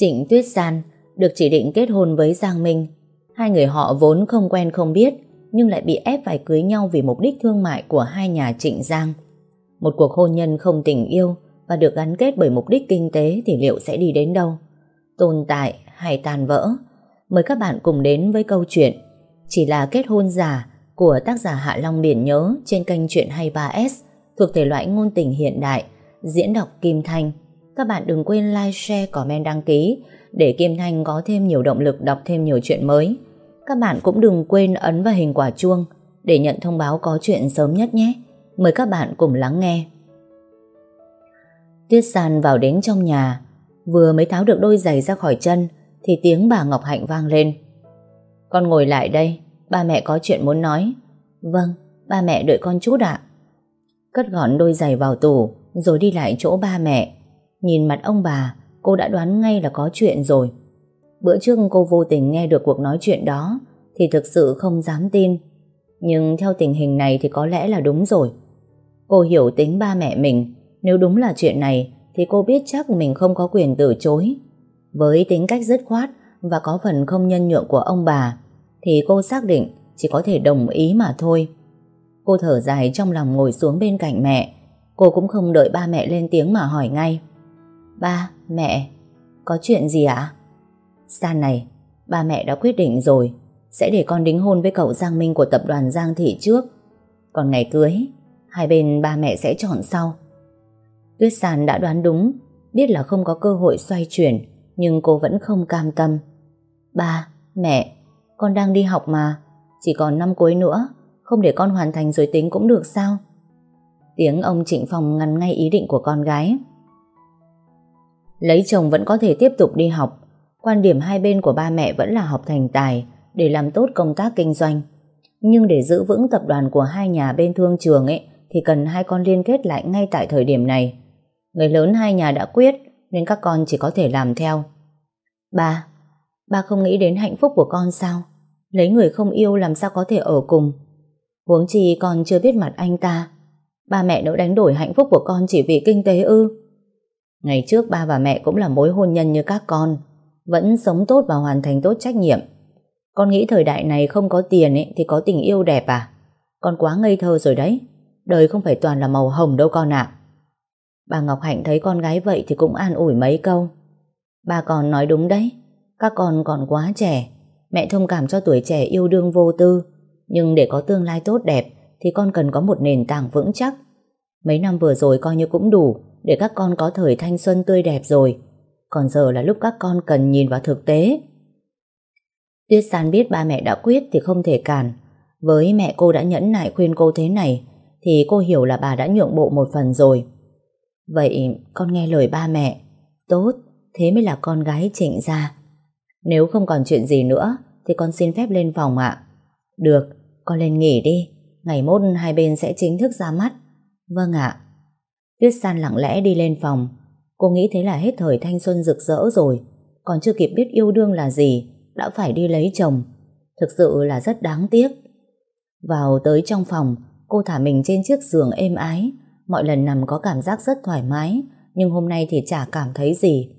Trịnh Tuyết San được chỉ định kết hôn với Giang Minh. Hai người họ vốn không quen không biết, nhưng lại bị ép phải cưới nhau vì mục đích thương mại của hai nhà Trịnh Giang. Một cuộc hôn nhân không tình yêu và được gắn kết bởi mục đích kinh tế thì liệu sẽ đi đến đâu? Tồn tại hay tan vỡ? Mời các bạn cùng đến với câu chuyện Chỉ là kết hôn giả của tác giả Hạ Long Biển Nhớ trên kênh Chuyện 23S thuộc thể loại ngôn tình hiện đại, diễn đọc Kim Thanh. Các bạn đừng quên like, share, comment, đăng ký để Kim Thanh có thêm nhiều động lực đọc thêm nhiều chuyện mới. Các bạn cũng đừng quên ấn vào hình quả chuông để nhận thông báo có chuyện sớm nhất nhé. Mời các bạn cùng lắng nghe. Tuyết San vào đến trong nhà, vừa mới tháo được đôi giày ra khỏi chân thì tiếng bà Ngọc Hạnh vang lên. Con ngồi lại đây, ba mẹ có chuyện muốn nói. Vâng, ba mẹ đợi con chút ạ. Cất gọn đôi giày vào tủ rồi đi lại chỗ ba mẹ. Nhìn mặt ông bà, cô đã đoán ngay là có chuyện rồi. Bữa trước cô vô tình nghe được cuộc nói chuyện đó thì thực sự không dám tin. Nhưng theo tình hình này thì có lẽ là đúng rồi. Cô hiểu tính ba mẹ mình, nếu đúng là chuyện này thì cô biết chắc mình không có quyền từ chối. Với tính cách dứt khoát và có phần không nhân nhượng của ông bà thì cô xác định chỉ có thể đồng ý mà thôi. Cô thở dài trong lòng ngồi xuống bên cạnh mẹ. Cô cũng không đợi ba mẹ lên tiếng mà hỏi ngay. Ba, mẹ, có chuyện gì ạ? San này, ba mẹ đã quyết định rồi sẽ để con đính hôn với cậu Giang Minh của tập đoàn Giang Thị trước. Còn ngày cưới, hai bên ba mẹ sẽ chọn sau. Tuyết San đã đoán đúng, biết là không có cơ hội xoay chuyển, nhưng cô vẫn không cam tâm. Ba, mẹ, con đang đi học mà, chỉ còn năm cuối nữa, không để con hoàn thành giới tính cũng được sao? Tiếng ông Trịnh Phong ngăn ngay ý định của con gái. Lấy chồng vẫn có thể tiếp tục đi học, quan điểm hai bên của ba mẹ vẫn là học thành tài để làm tốt công tác kinh doanh. Nhưng để giữ vững tập đoàn của hai nhà bên thương trường ấy thì cần hai con liên kết lại ngay tại thời điểm này. Người lớn hai nhà đã quyết nên các con chỉ có thể làm theo. Ba, ba không nghĩ đến hạnh phúc của con sao? Lấy người không yêu làm sao có thể ở cùng? Huống chi con chưa biết mặt anh ta. Ba mẹ nỡ đánh đổi hạnh phúc của con chỉ vì kinh tế ư? Ngày trước ba và mẹ cũng là mối hôn nhân như các con, vẫn sống tốt và hoàn thành tốt trách nhiệm. Con nghĩ thời đại này không có tiền ấy, thì có tình yêu đẹp à? Con quá ngây thơ rồi đấy. Đời không phải toàn là màu hồng đâu con ạ. Bà Ngọc Hạnh thấy con gái vậy thì cũng an ủi mấy câu. Bà còn nói đúng đấy. Các con còn quá trẻ. Mẹ thông cảm cho tuổi trẻ yêu đương vô tư. Nhưng để có tương lai tốt đẹp thì con cần có một nền tảng vững chắc. Mấy năm vừa rồi coi như cũng đủ để các con có thời thanh xuân tươi đẹp rồi. Còn giờ là lúc các con cần nhìn vào thực tế. Tuyết San biết ba mẹ đã quyết thì không thể cản. Với mẹ cô đã nhẫn nại khuyên cô thế này thì cô hiểu là bà đã nhượng bộ một phần rồi. Vậy con nghe lời ba mẹ. Tốt, thế mới là con gái trịnh ra. Nếu không còn chuyện gì nữa thì con xin phép lên phòng ạ. Được, con lên nghỉ đi. Ngày mốt hai bên sẽ chính thức ra mắt. Vâng ạ. Tuyết San lặng lẽ đi lên phòng. Cô nghĩ thế là hết thời thanh xuân rực rỡ rồi. Còn chưa kịp biết yêu đương là gì, đã phải đi lấy chồng. Thực sự là rất đáng tiếc. Vào tới trong phòng, cô thả mình trên chiếc giường êm ái. Mọi lần nằm có cảm giác rất thoải mái, nhưng hôm nay thì chả cảm thấy gì.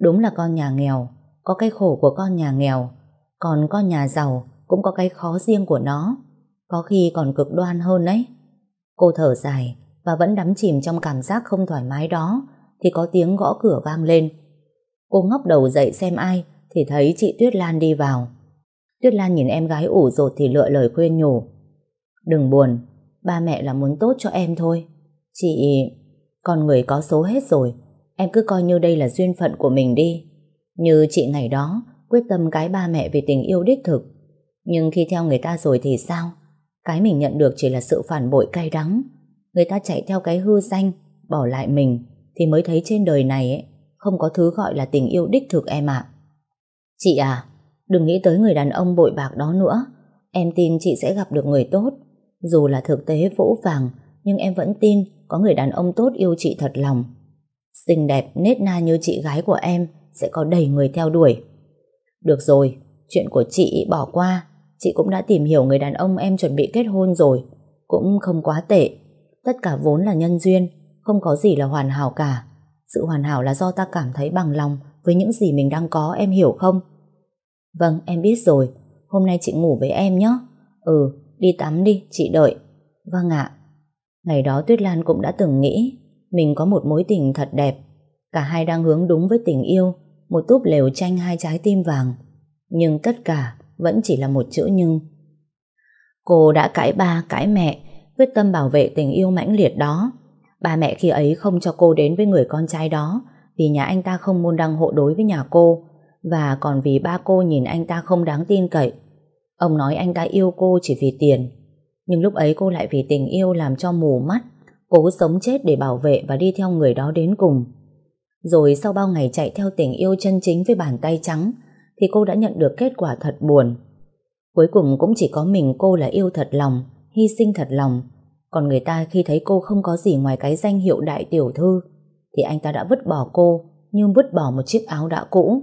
Đúng là con nhà nghèo, có cái khổ của con nhà nghèo. Còn con nhà giàu cũng có cái khó riêng của nó. Có khi còn cực đoan hơn đấy. Cô thở dài, và vẫn đắm chìm trong cảm giác không thoải mái đó thì có tiếng gõ cửa vang lên. Cô ngóc đầu dậy xem ai thì thấy chị Tuyết Lan đi vào. Tuyết Lan nhìn em gái ủ rột thì lựa lời khuyên nhủ. Đừng buồn, ba mẹ là muốn tốt cho em thôi. Chị... con người có số hết rồi, em cứ coi như đây là duyên phận của mình đi. Như chị ngày đó, quyết tâm cái ba mẹ vì tình yêu đích thực. Nhưng khi theo người ta rồi thì sao? Cái mình nhận được chỉ là sự phản bội cay đắng. Người ta chạy theo cái hư danh, bỏ lại mình, thì mới thấy trên đời này ấy, không có thứ gọi là tình yêu đích thực em ạ. Chị à, đừng nghĩ tới người đàn ông bội bạc đó nữa. Em tin chị sẽ gặp được người tốt. Dù là thực tế vỗ vàng, nhưng em vẫn tin có người đàn ông tốt yêu chị thật lòng. Xinh đẹp, nết na như chị gái của em sẽ có đầy người theo đuổi. Được rồi, chuyện của chị bỏ qua. Chị cũng đã tìm hiểu người đàn ông em chuẩn bị kết hôn rồi. Cũng không quá tệ. Tất cả vốn là nhân duyên, không có gì là hoàn hảo cả. Sự hoàn hảo là do ta cảm thấy bằng lòng với những gì mình đang có em hiểu không? Vâng, em biết rồi. Hôm nay chị ngủ với em nhé. Ừ, đi tắm đi, chị đợi. Vâng ạ. Ngày đó Tuyết Lan cũng đã từng nghĩ mình có một mối tình thật đẹp. Cả hai đang hướng đúng với tình yêu, một túp lều tranh hai trái tim vàng. Nhưng tất cả vẫn chỉ là một chữ nhưng. Cô đã cãi ba, cãi mẹ, quyết tâm bảo vệ tình yêu mãnh liệt đó. Ba mẹ khi ấy không cho cô đến với người con trai đó vì nhà anh ta không môn đăng hộ đối với nhà cô và còn vì ba cô nhìn anh ta không đáng tin cậy. Ông nói anh ta yêu cô chỉ vì tiền. Nhưng lúc ấy cô lại vì tình yêu làm cho mù mắt, cố sống chết để bảo vệ và đi theo người đó đến cùng. Rồi sau bao ngày chạy theo tình yêu chân chính với bàn tay trắng, thì cô đã nhận được kết quả thật buồn. Cuối cùng cũng chỉ có mình cô là yêu thật lòng, hy sinh thật lòng. Còn người ta khi thấy cô không có gì ngoài cái danh hiệu đại tiểu thư, thì anh ta đã vứt bỏ cô như vứt bỏ một chiếc áo đã cũ.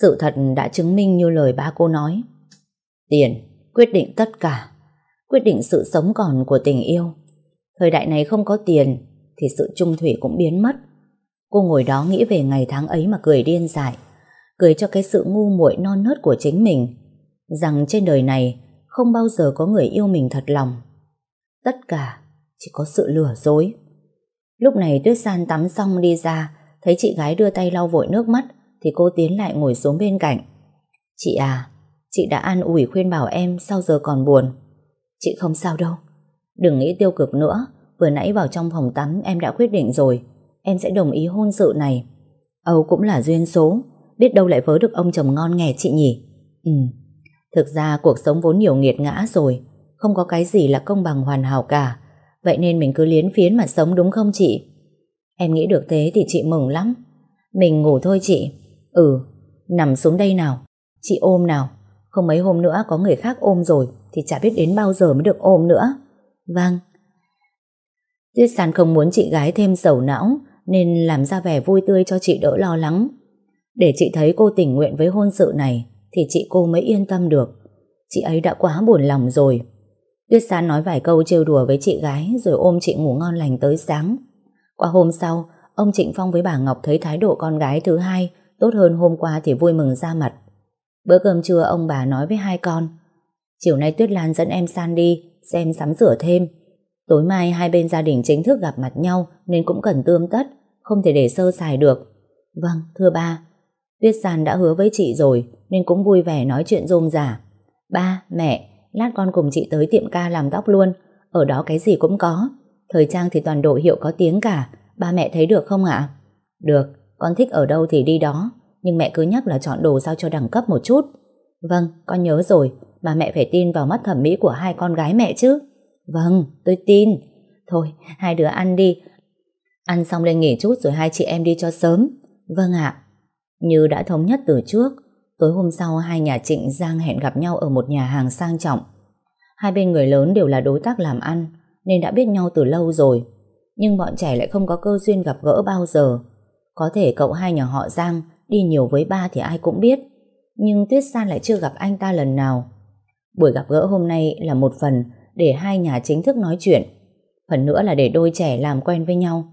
Sự thật đã chứng minh như lời ba cô nói. Tiền quyết định tất cả, quyết định sự sống còn của tình yêu. Thời đại này không có tiền thì sự trung thủy cũng biến mất. Cô ngồi đó nghĩ về ngày tháng ấy mà cười điên dại, cười cho cái sự ngu muội non nớt của chính mình, rằng trên đời này không bao giờ có người yêu mình thật lòng. Tất cả chỉ có sự lừa dối. Lúc này Tuyết San tắm xong đi ra, thấy chị gái đưa tay lau vội nước mắt, thì cô tiến lại ngồi xuống bên cạnh. Chị à, chị đã an ủi khuyên bảo em sao giờ còn buồn. Chị không sao đâu. Đừng nghĩ tiêu cực nữa, vừa nãy vào trong phòng tắm em đã quyết định rồi, em sẽ đồng ý hôn sự này. Âu cũng là duyên số, biết đâu lại vớ được ông chồng ngon nghè chị nhỉ. Ừ, thực ra cuộc sống vốn nhiều nghiệt ngã rồi, không có cái gì là công bằng hoàn hảo cả. Vậy nên mình cứ liến phiến mà sống đúng không chị? Em nghĩ được thế thì chị mừng lắm. Mình ngủ thôi chị. Ừ, nằm xuống đây nào. Chị ôm nào. Không mấy hôm nữa có người khác ôm rồi thì chả biết đến bao giờ mới được ôm nữa. Vâng. Tuyết sàn không muốn chị gái thêm sầu não nên làm ra vẻ vui tươi cho chị đỡ lo lắng. Để chị thấy cô tình nguyện với hôn sự này thì chị cô mới yên tâm được. Chị ấy đã quá buồn lòng rồi. Tuyết San nói vài câu trêu đùa với chị gái rồi ôm chị ngủ ngon lành tới sáng. Qua hôm sau, ông Trịnh Phong với bà Ngọc thấy thái độ con gái thứ hai tốt hơn hôm qua thì vui mừng ra mặt. Bữa cơm trưa ông bà nói với hai con. Chiều nay Tuyết Lan dẫn em San đi, xem sắm sửa thêm. Tối mai hai bên gia đình chính thức gặp mặt nhau nên cũng cần tươm tất, không thể để sơ sài được. Vâng, thưa ba. Tuyết San đã hứa với chị rồi nên cũng vui vẻ nói chuyện rôm rả. Ba, mẹ, lát con cùng chị tới tiệm ca làm tóc luôn, ở đó cái gì cũng có. Thời trang thì toàn đội hiệu có tiếng cả, ba mẹ thấy được không ạ? Được, con thích ở đâu thì đi đó, nhưng mẹ cứ nhắc là chọn đồ sao cho đẳng cấp một chút. Vâng, con nhớ rồi, bà mẹ phải tin vào mắt thẩm mỹ của hai con gái mẹ chứ. Vâng, tôi tin. Thôi, hai đứa ăn đi. Ăn xong lên nghỉ chút rồi hai chị em đi cho sớm. Vâng ạ. Như đã thống nhất từ trước, tối hôm sau hai nhà Trịnh Giang hẹn gặp nhau ở một nhà hàng sang trọng. Hai bên người lớn đều là đối tác làm ăn, nên đã biết nhau từ lâu rồi. Nhưng bọn trẻ lại không có cơ duyên gặp gỡ bao giờ. Có thể cậu hai nhà họ Giang đi nhiều với ba thì ai cũng biết. Nhưng Tuyết San lại chưa gặp anh ta lần nào. Buổi gặp gỡ hôm nay là một phần để hai nhà chính thức nói chuyện. Phần nữa là để đôi trẻ làm quen với nhau.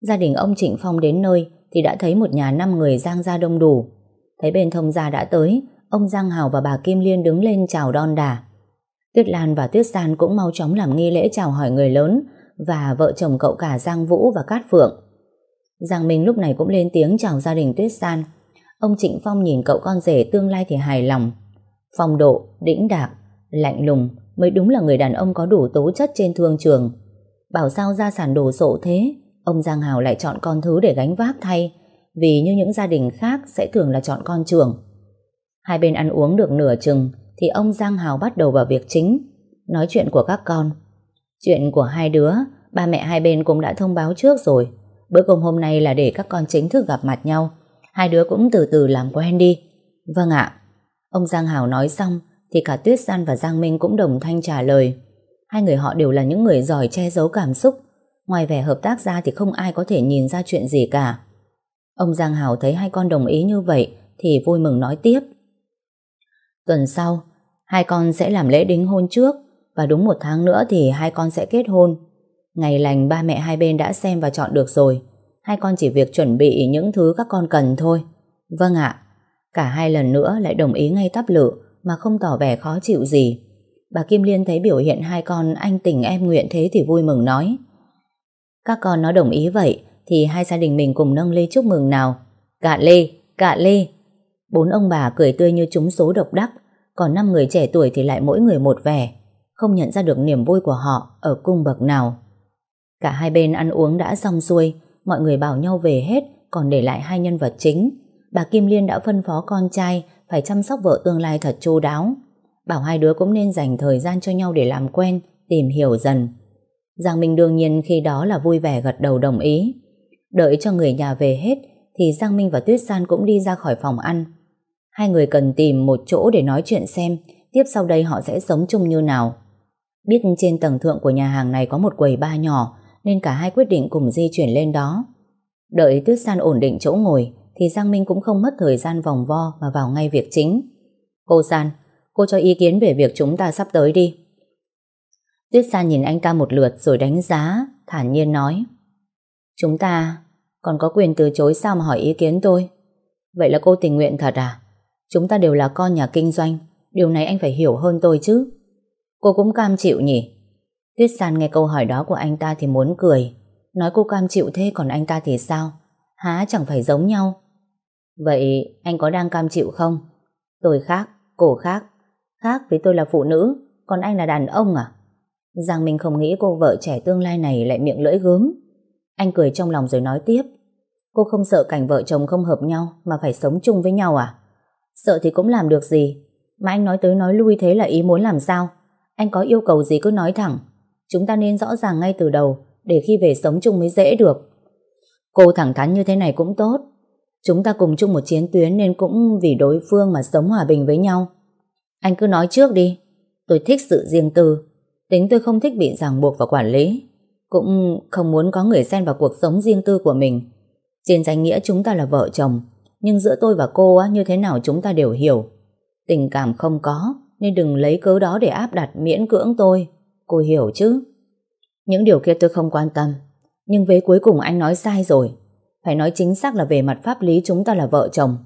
Gia đình ông Trịnh Phong đến nơi thì đã thấy một nhà năm người Giang gia đông đủ. Thấy bên thông gia đã tới, ông Giang Hào và bà Kim Liên đứng lên chào đon đà. Tuyết Lan và Tuyết San cũng mau chóng làm nghi lễ chào hỏi người lớn và vợ chồng cậu cả Giang Vũ và Cát Phượng. Giang Minh lúc này cũng lên tiếng chào gia đình Tuyết San. Ông Trịnh Phong nhìn cậu con rể tương lai thì hài lòng. Phong độ, đĩnh đạc, lạnh lùng mới đúng là người đàn ông có đủ tố chất trên thương trường. Bảo sao gia sản đồ sộ thế, ông Giang Hào lại chọn con thứ để gánh vác thay, vì như những gia đình khác sẽ thường là chọn con trưởng Hai bên ăn uống được nửa chừng, thì ông Giang Hào bắt đầu vào việc chính, nói chuyện của các con. Chuyện của hai đứa, ba mẹ hai bên cũng đã thông báo trước rồi. Bữa cơm hôm nay là để các con chính thức gặp mặt nhau. Hai đứa cũng từ từ làm quen đi. Vâng ạ. Ông Giang Hào nói xong, thì cả Tuyết San và Giang Minh cũng đồng thanh trả lời. Hai người họ đều là những người giỏi che giấu cảm xúc. Ngoài vẻ hợp tác ra thì không ai có thể nhìn ra chuyện gì cả. Ông Giang Hào thấy hai con đồng ý như vậy thì vui mừng nói tiếp. Tuần sau, Hai con sẽ làm lễ đính hôn trước và đúng một tháng nữa thì hai con sẽ kết hôn. Ngày lành ba mẹ hai bên đã xem và chọn được rồi. Hai con chỉ việc chuẩn bị những thứ các con cần thôi. Vâng ạ. Cả hai lần nữa lại đồng ý ngay tắp lự mà không tỏ vẻ khó chịu gì. Bà Kim Liên thấy biểu hiện hai con anh tình em nguyện thế thì vui mừng nói. Các con nó đồng ý vậy thì hai gia đình mình cùng nâng ly chúc mừng nào. Cạn ly, cạn ly. Bốn ông bà cười tươi như trúng số độc đắc, còn năm người trẻ tuổi thì lại mỗi người một vẻ, không nhận ra được niềm vui của họ ở cung bậc nào. Cả hai bên ăn uống đã xong xuôi, mọi người bảo nhau về hết, còn để lại hai nhân vật chính. Bà Kim Liên đã phân phó con trai phải chăm sóc vợ tương lai thật chu đáo. Bảo hai đứa cũng nên dành thời gian cho nhau để làm quen, tìm hiểu dần. Giang Minh đương nhiên khi đó là vui vẻ gật đầu đồng ý. Đợi cho người nhà về hết thì Giang Minh và Tuyết San cũng đi ra khỏi phòng ăn. Hai người cần tìm một chỗ để nói chuyện xem tiếp sau đây họ sẽ sống chung như nào. Biết trên tầng thượng của nhà hàng này có một quầy ba nhỏ nên cả hai quyết định cùng di chuyển lên đó. Đợi Tuyết San ổn định chỗ ngồi thì Giang Minh cũng không mất thời gian vòng vo mà vào ngay việc chính. Cô San, cô cho ý kiến về việc chúng ta sắp tới đi. Tuyết San nhìn anh ta một lượt rồi đánh giá, thản nhiên nói. Chúng ta còn có quyền từ chối sao mà hỏi ý kiến tôi? Vậy là cô tình nguyện thật à? Chúng ta đều là con nhà kinh doanh, điều này anh phải hiểu hơn tôi chứ. Cô cũng cam chịu nhỉ? Tuyết San nghe câu hỏi đó của anh ta thì muốn cười. Nói cô cam chịu thế còn anh ta thì sao? Há chẳng phải giống nhau. Vậy anh có đang cam chịu không? Tôi khác, cổ khác. Khác với tôi là phụ nữ, còn anh là đàn ông à? Giang Minh không nghĩ cô vợ trẻ tương lai này lại miệng lưỡi gớm. Anh cười trong lòng rồi nói tiếp. Cô không sợ cảnh vợ chồng không hợp nhau mà phải sống chung với nhau à? Sợ thì cũng làm được gì. Mà anh nói tới nói lui thế là ý muốn làm sao? Anh có yêu cầu gì cứ nói thẳng. Chúng ta nên rõ ràng ngay từ đầu, để khi về sống chung mới dễ được. Cô thẳng thắn như thế này cũng tốt. Chúng ta cùng chung một chiến tuyến nên cũng vì đối phương mà sống hòa bình với nhau. Anh cứ nói trước đi. Tôi thích sự riêng tư. Tính tôi không thích bị ràng buộc và quản lý. Cũng không muốn có người xen vào cuộc sống riêng tư của mình. Trên danh nghĩa chúng ta là vợ chồng. Nhưng giữa tôi và cô á, như thế nào chúng ta đều hiểu. Tình cảm không có nên đừng lấy cớ đó để áp đặt miễn cưỡng tôi. Cô hiểu chứ? Những điều kia tôi không quan tâm. Nhưng với cuối cùng anh nói sai rồi. Phải nói chính xác là về mặt pháp lý chúng ta là vợ chồng.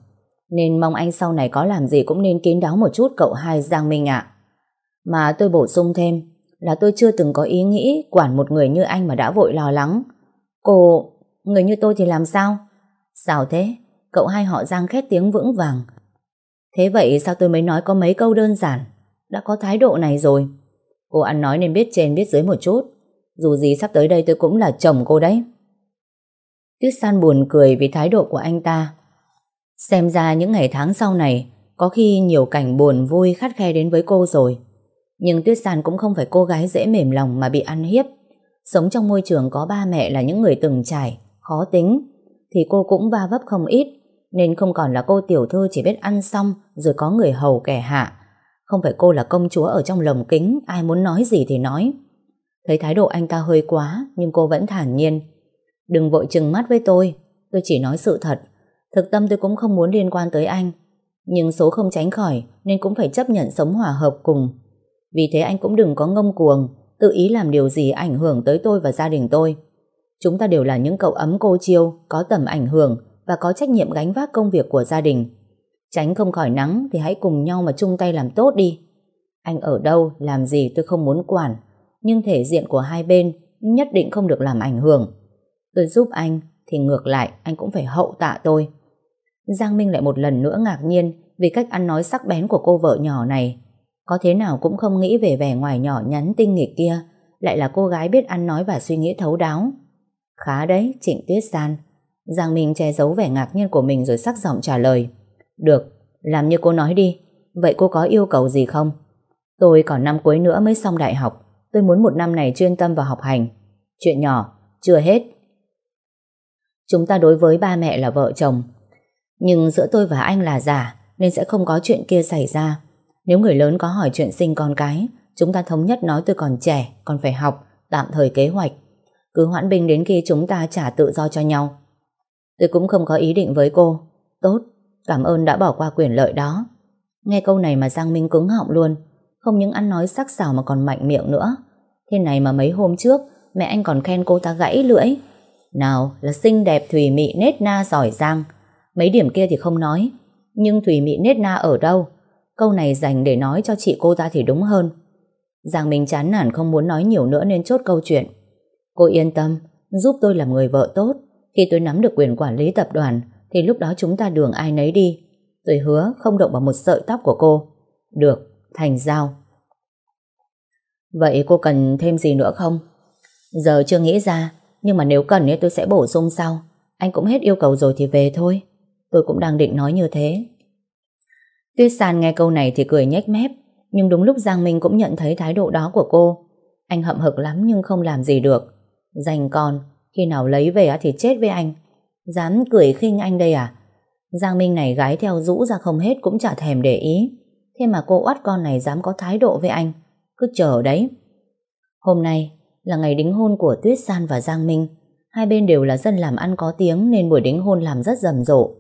Nên mong anh sau này có làm gì cũng nên kín đáo một chút cậu hai Giang Minh ạ. Mà tôi bổ sung thêm là tôi chưa từng có ý nghĩ quản một người như anh mà đã vội lo lắng. Cô, người như tôi thì làm sao? Sao thế? Cậu hai họ Giang khét tiếng vững vàng. Thế vậy sao tôi mới nói có mấy câu đơn giản? Đã có thái độ này rồi. Cô ăn nói nên biết trên biết dưới một chút. Dù gì sắp tới đây tôi cũng là chồng cô đấy. Tuyết San buồn cười vì thái độ của anh ta. Xem ra những ngày tháng sau này có khi nhiều cảnh buồn vui khắt khe đến với cô rồi. Nhưng Tuyết sàn cũng không phải cô gái dễ mềm lòng mà bị ăn hiếp. Sống trong môi trường có ba mẹ là những người từng trải, khó tính, thì cô cũng va vấp không ít, nên không còn là cô tiểu thư chỉ biết ăn xong rồi có người hầu kẻ hạ. Không phải cô là công chúa ở trong lồng kính, ai muốn nói gì thì nói. Thấy thái độ anh ta hơi quá, nhưng cô vẫn thản nhiên. Đừng vội chừng mắt với tôi, tôi chỉ nói sự thật. Thực tâm tôi cũng không muốn liên quan tới anh. Nhưng số không tránh khỏi nên cũng phải chấp nhận sống hòa hợp cùng. Vì thế anh cũng đừng có ngông cuồng, tự ý làm điều gì ảnh hưởng tới tôi và gia đình tôi. Chúng ta đều là những cậu ấm cô chiêu, có tầm ảnh hưởng và có trách nhiệm gánh vác công việc của gia đình. Tránh không khỏi nắng thì hãy cùng nhau mà chung tay làm tốt đi. Anh ở đâu, làm gì tôi không muốn quản, nhưng thể diện của hai bên nhất định không được làm ảnh hưởng. Tôi giúp anh thì ngược lại anh cũng phải hậu tạ tôi. Giang Minh lại một lần nữa ngạc nhiên vì cách ăn nói sắc bén của cô vợ nhỏ này. Có thế nào cũng không nghĩ về vẻ ngoài nhỏ nhắn tinh nghịch kia lại là cô gái biết ăn nói và suy nghĩ thấu đáo. Khá đấy, Trịnh Tuyết San. Giang Minh che giấu vẻ ngạc nhiên của mình rồi sắc giọng trả lời. Được, làm như cô nói đi. Vậy cô có yêu cầu gì không? Tôi còn năm cuối nữa mới xong đại học. Tôi muốn một năm này chuyên tâm vào học hành. Chuyện nhỏ, chưa hết. Chúng ta đối với ba mẹ là vợ chồng. Nhưng giữa tôi và anh là giả nên sẽ không có chuyện kia xảy ra. Nếu người lớn có hỏi chuyện sinh con cái, chúng ta thống nhất nói tôi còn trẻ, còn phải học, tạm thời kế hoạch. Cứ hoãn binh đến khi chúng ta trả tự do cho nhau. Tôi cũng không có ý định với cô. Tốt, cảm ơn đã bỏ qua quyền lợi đó. Nghe câu này mà Giang Minh cứng họng luôn. Không những ăn nói sắc sảo mà còn mạnh miệng nữa. Thế này mà mấy hôm trước, mẹ anh còn khen cô ta gãy lưỡi. Nào là xinh đẹp thùy mị nết na giỏi giang. Mấy điểm kia thì không nói. Nhưng thùy mị nết na ở đâu? Câu này dành để nói cho chị cô ta thì đúng hơn. Giang Minh chán nản không muốn nói nhiều nữa nên chốt câu chuyện. Cô yên tâm, giúp tôi làm người vợ tốt. Khi tôi nắm được quyền quản lý tập đoàn thì lúc đó chúng ta đường ai nấy đi. Tôi hứa không động vào một sợi tóc của cô. Được, thành giao. Vậy cô cần thêm gì nữa không? Giờ chưa nghĩ ra, nhưng mà nếu cần thì tôi sẽ bổ sung sau. Anh cũng hết yêu cầu rồi thì về thôi. Tôi cũng đang định nói như thế. Tuyết San nghe câu này thì cười nhếch mép, nhưng đúng lúc Giang Minh cũng nhận thấy thái độ đó của cô. Anh hậm hực lắm nhưng không làm gì được. Dành con, khi nào lấy về thì chết với anh. Dám cười khinh anh đây à? Giang Minh này gái theo rũ ra không hết cũng chả thèm để ý. Thế mà cô oát con này dám có thái độ với anh. Cứ chờ đấy. Hôm nay là ngày đính hôn của Tuyết San và Giang Minh. Hai bên đều là dân làm ăn có tiếng nên buổi đính hôn làm rất rầm rộ.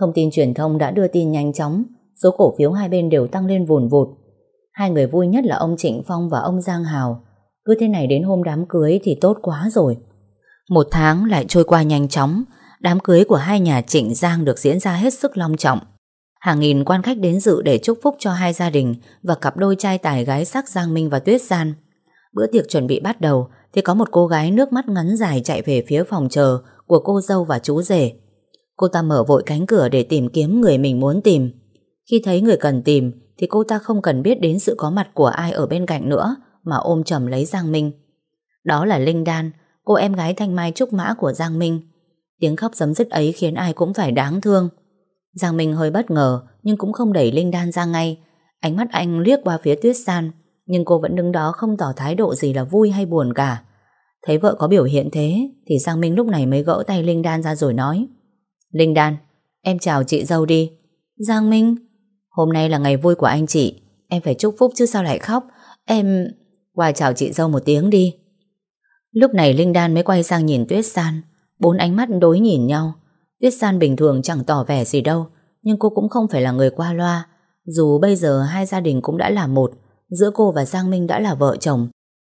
Thông tin truyền thông đã đưa tin nhanh chóng, số cổ phiếu hai bên đều tăng lên vùn vụt. Hai người vui nhất là ông Trịnh Phong và ông Giang Hào. Cứ thế này đến hôm đám cưới thì tốt quá rồi. Một tháng lại trôi qua nhanh chóng, đám cưới của hai nhà Trịnh Giang được diễn ra hết sức long trọng. Hàng nghìn quan khách đến dự để chúc phúc cho hai gia đình và cặp đôi trai tài gái sắc Giang Minh và Tuyết Gian. Bữa tiệc chuẩn bị bắt đầu thì có một cô gái nước mắt ngắn dài chạy về phía phòng chờ của cô dâu và chú rể. Cô ta mở vội cánh cửa để tìm kiếm người mình muốn tìm. Khi thấy người cần tìm thì cô ta không cần biết đến sự có mặt của ai ở bên cạnh nữa mà ôm chầm lấy Giang Minh. Đó là Linh Đan, cô em gái thanh mai trúc mã của Giang Minh. Tiếng khóc giấm dứt ấy khiến ai cũng phải đáng thương. Giang Minh hơi bất ngờ nhưng cũng không đẩy Linh Đan ra ngay. Ánh mắt anh liếc qua phía Tuyết San nhưng cô vẫn đứng đó không tỏ thái độ gì là vui hay buồn cả. Thấy vợ có biểu hiện thế thì Giang Minh lúc này mới gỡ tay Linh Đan ra rồi nói Linh Đan, em chào chị dâu đi. Giang Minh, hôm nay là ngày vui của anh chị, em phải chúc phúc chứ sao lại khóc. Em... Qua chào chị dâu một tiếng đi. Lúc này Linh Đan mới quay sang nhìn Tuyết San, bốn ánh mắt đối nhìn nhau. Tuyết San bình thường chẳng tỏ vẻ gì đâu, nhưng cô cũng không phải là người qua loa. Dù bây giờ hai gia đình cũng đã là một, giữa cô và Giang Minh đã là vợ chồng.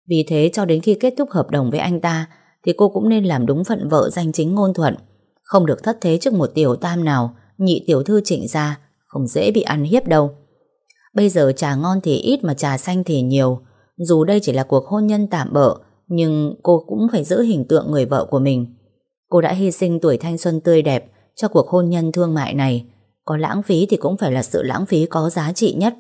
Vì thế cho đến khi kết thúc hợp đồng với anh ta, thì cô cũng nên làm đúng phận vợ danh chính ngôn thuận. Không được thất thế trước một tiểu tam nào, nhị tiểu thư trịnh ra, không dễ bị ăn hiếp đâu. Bây giờ trà ngon thì ít mà trà xanh thì nhiều. Dù đây chỉ là cuộc hôn nhân tạm bợ, nhưng cô cũng phải giữ hình tượng người vợ của mình. Cô đã hy sinh tuổi thanh xuân tươi đẹp cho cuộc hôn nhân thương mại này. Có lãng phí thì cũng phải là sự lãng phí có giá trị nhất.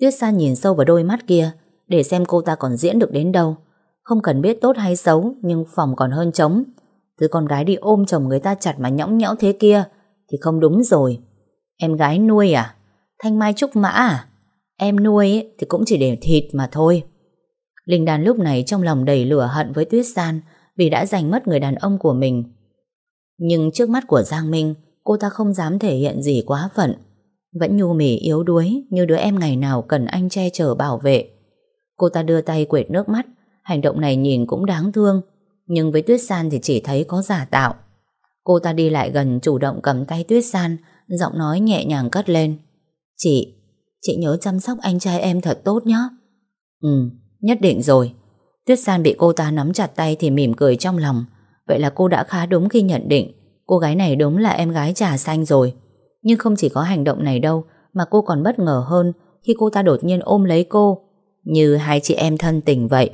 Tuyết San nhìn sâu vào đôi mắt kia để xem cô ta còn diễn được đến đâu. Không cần biết tốt hay xấu nhưng phòng còn hơn trống. Thứ con gái đi ôm chồng người ta chặt mà nhõng nhẽo thế kia thì không đúng rồi. Em gái nuôi à? Thanh Mai Trúc Mã à? Em nuôi thì cũng chỉ để thịt mà thôi. Linh Đàn lúc này trong lòng đầy lửa hận với Tuyết San vì đã giành mất người đàn ông của mình. Nhưng trước mắt của Giang Minh, cô ta không dám thể hiện gì quá phận. Vẫn nhu mì yếu đuối như đứa em ngày nào cần anh che chở bảo vệ. Cô ta đưa tay quệt nước mắt, hành động này nhìn cũng đáng thương, nhưng với Tuyết San thì chỉ thấy có giả tạo. Cô ta đi lại gần chủ động cầm tay Tuyết San, giọng nói nhẹ nhàng cất lên. Chị, chị nhớ chăm sóc anh trai em thật tốt nhé. Ừ, nhất định rồi. Tuyết San bị cô ta nắm chặt tay thì mỉm cười trong lòng. Vậy là cô đã khá đúng khi nhận định cô gái này đúng là em gái trà xanh rồi. Nhưng không chỉ có hành động này đâu mà cô còn bất ngờ hơn khi cô ta đột nhiên ôm lấy cô như hai chị em thân tình vậy.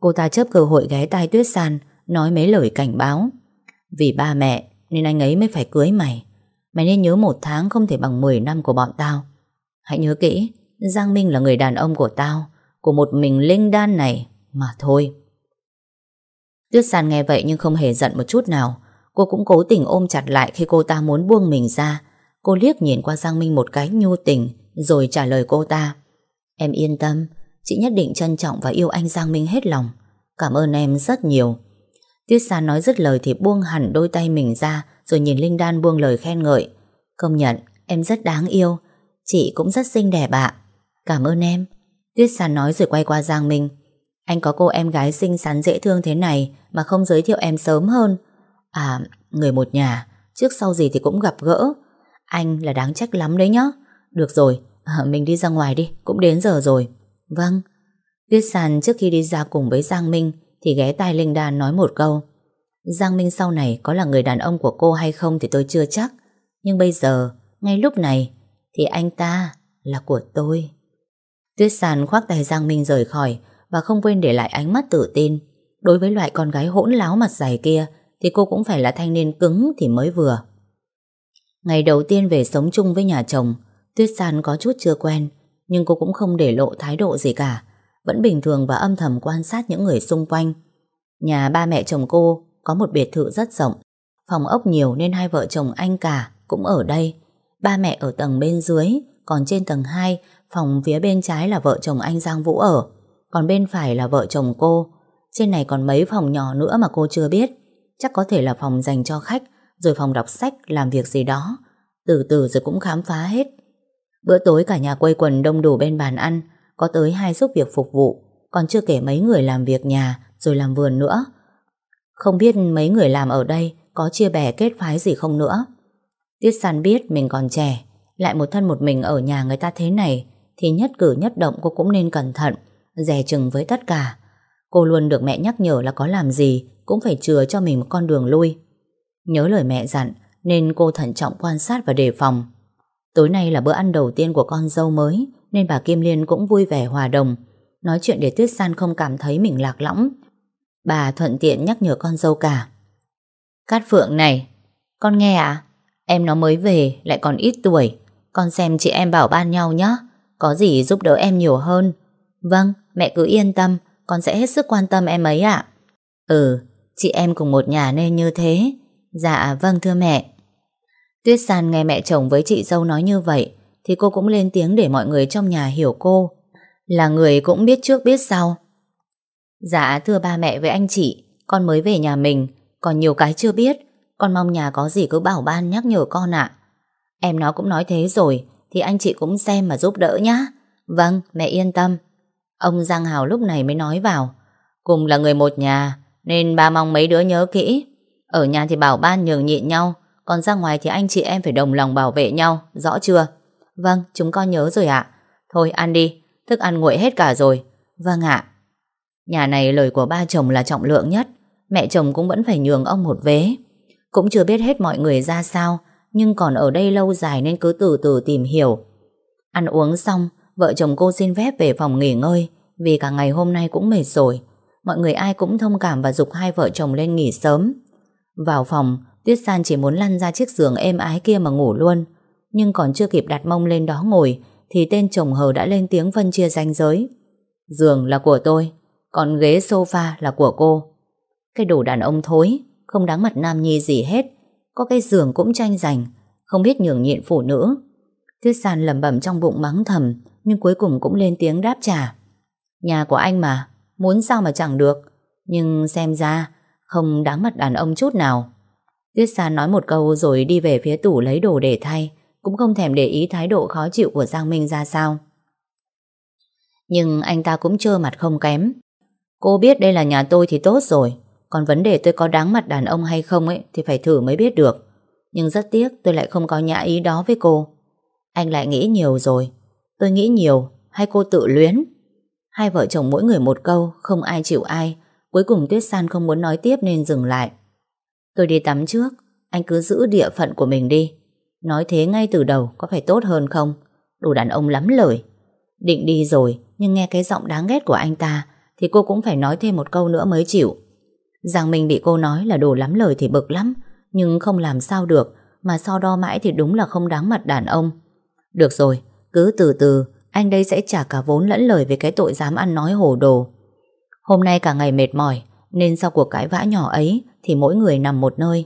Cô ta chớp cơ hội ghé tai Tuyết San nói mấy lời cảnh báo. Vì ba mẹ nên anh ấy mới phải cưới mày. Mày nên nhớ một tháng không thể bằng 10 năm của bọn tao. Hãy nhớ kỹ, Giang Minh là người đàn ông của tao, của một mình linh đan này mà thôi. Tuyết San nghe vậy nhưng không hề giận một chút nào. Cô cũng cố tình ôm chặt lại khi cô ta muốn buông mình ra. Cô liếc nhìn qua Giang Minh một cái nhu tình rồi trả lời cô ta. Em yên tâm, chị nhất định trân trọng và yêu anh Giang Minh hết lòng. Cảm ơn em rất nhiều. Tuyết San nói dứt lời thì buông hẳn đôi tay mình ra rồi nhìn Linh Đan buông lời khen ngợi. Công nhận, em rất đáng yêu. Chị cũng rất xinh đẹp ạ. Cảm ơn em. Tuyết San nói rồi quay qua Giang Minh. Anh có cô em gái xinh xắn dễ thương thế này mà không giới thiệu em sớm hơn. À, người một nhà, trước sau gì thì cũng gặp gỡ. Anh là đáng trách lắm đấy nhá. Được rồi, à, mình đi ra ngoài đi, cũng đến giờ rồi. Vâng. Tuyết San trước khi đi ra cùng với Giang Minh thì ghé tai Linh Đan nói một câu. Giang Minh sau này có là người đàn ông của cô hay không thì tôi chưa chắc. Nhưng bây giờ, ngay lúc này, thì anh ta là của tôi. Tuyết Sàn khoác tay Giang Minh rời khỏi và không quên để lại ánh mắt tự tin. Đối với loại con gái hỗn láo mặt dày kia thì cô cũng phải là thanh niên cứng thì mới vừa. Ngày đầu tiên về sống chung với nhà chồng, Tuyết San có chút chưa quen, nhưng cô cũng không để lộ thái độ gì cả, vẫn bình thường và âm thầm quan sát những người xung quanh. Nhà ba mẹ chồng cô có một biệt thự rất rộng, phòng ốc nhiều nên hai vợ chồng anh cả cũng ở đây. Ba mẹ ở tầng bên dưới, còn trên tầng 2, phòng phía bên trái là vợ chồng anh Giang Vũ ở, còn bên phải là vợ chồng cô. Trên này còn mấy phòng nhỏ nữa mà cô chưa biết, chắc có thể là phòng dành cho khách, rồi phòng đọc sách, làm việc gì đó. Từ từ rồi cũng khám phá hết. Bữa tối cả nhà quây quần đông đủ bên bàn ăn, có tới hai giúp việc phục vụ, còn chưa kể mấy người làm việc nhà rồi làm vườn nữa. Không biết mấy người làm ở đây có chia bè kết phái gì không nữa. Tiết San biết mình còn trẻ, lại một thân một mình ở nhà người ta thế này, thì nhất cử nhất động cô cũng nên cẩn thận, dè chừng với tất cả. Cô luôn được mẹ nhắc nhở là có làm gì cũng phải chừa cho mình một con đường lui. Nhớ lời mẹ dặn, nên cô thận trọng quan sát và đề phòng. Tối nay là bữa ăn đầu tiên của con dâu mới, nên bà Kim Liên cũng vui vẻ hòa đồng, nói chuyện để Tuyết San không cảm thấy mình lạc lõng. Bà thuận tiện nhắc nhở con dâu cả. Cát Phượng này, con nghe à? Em nó mới về, lại còn ít tuổi. Con xem chị em bảo ban nhau nhé. Có gì giúp đỡ em nhiều hơn. Vâng, mẹ cứ yên tâm, con sẽ hết sức quan tâm em ấy ạ. Ừ, chị em cùng một nhà nên như thế. Dạ vâng thưa mẹ. Tuyết San nghe mẹ chồng với chị dâu nói như vậy thì cô cũng lên tiếng để mọi người trong nhà hiểu cô. Là người cũng biết trước biết sau. Dạ thưa ba mẹ với anh chị, con mới về nhà mình, còn nhiều cái chưa biết. Con mong nhà có gì cứ bảo ban nhắc nhở con ạ. Em nó cũng nói thế rồi, thì anh chị cũng xem mà giúp đỡ nhá. Vâng, mẹ yên tâm. Ông Giang Hào lúc này mới nói vào. Cùng là người một nhà, nên ba mong mấy đứa nhớ kỹ. Ở nhà thì bảo ban nhường nhịn nhau, còn ra ngoài thì anh chị em phải đồng lòng bảo vệ nhau, rõ chưa? Vâng, chúng con nhớ rồi ạ. Thôi ăn đi, thức ăn nguội hết cả rồi. Vâng ạ. Nhà này lời của ba chồng là trọng lượng nhất, mẹ chồng cũng vẫn phải nhường ông một vế. Cũng chưa biết hết mọi người ra sao, nhưng còn ở đây lâu dài nên cứ từ từ tìm hiểu. Ăn uống xong, vợ chồng cô xin phép về phòng nghỉ ngơi, vì cả ngày hôm nay cũng mệt rồi. Mọi người ai cũng thông cảm và dục hai vợ chồng lên nghỉ sớm. Vào phòng, Tuyết San chỉ muốn lăn ra chiếc giường êm ái kia mà ngủ luôn. Nhưng còn chưa kịp đặt mông lên đó ngồi, thì tên chồng hờ đã lên tiếng phân chia ranh giới. Giường là của tôi, còn ghế sofa là của cô. Cái đồ đàn ông thối, không đáng mặt nam nhi gì hết. Có cái giường cũng tranh giành, không biết nhường nhịn phụ nữ. Tuyết San lẩm bẩm trong bụng mắng thầm, nhưng cuối cùng cũng lên tiếng đáp trả. Nhà của anh mà, muốn sao mà chẳng được. Nhưng xem ra, không đáng mặt đàn ông chút nào. Tuyết San nói một câu rồi đi về phía tủ lấy đồ để thay, cũng không thèm để ý thái độ khó chịu của Giang Minh ra sao. Nhưng anh ta cũng trơ mặt không kém. Cô biết đây là nhà tôi thì tốt rồi, còn vấn đề tôi có đáng mặt đàn ông hay không ấy thì phải thử mới biết được. Nhưng rất tiếc tôi lại không có nhã ý đó với cô. Anh lại nghĩ nhiều rồi. Tôi nghĩ nhiều hay cô tự luyến? Hai vợ chồng mỗi người một câu, không ai chịu ai. Cuối cùng Tuyết San không muốn nói tiếp nên dừng lại. Tôi đi tắm trước, anh cứ giữ địa phận của mình đi. Nói thế ngay từ đầu có phải tốt hơn không? Đủ đàn ông lắm lời. Định đi rồi, nhưng nghe cái giọng đáng ghét của anh ta thì cô cũng phải nói thêm một câu nữa mới chịu. Giang Minh bị cô nói là đồ lắm lời thì bực lắm, nhưng không làm sao được, mà so đo mãi thì đúng là không đáng mặt đàn ông. Được rồi, cứ từ từ, anh đây sẽ trả cả vốn lẫn lời về cái tội dám ăn nói hồ đồ. Hôm nay cả ngày mệt mỏi, nên sau cuộc cãi vã nhỏ ấy thì mỗi người nằm một nơi.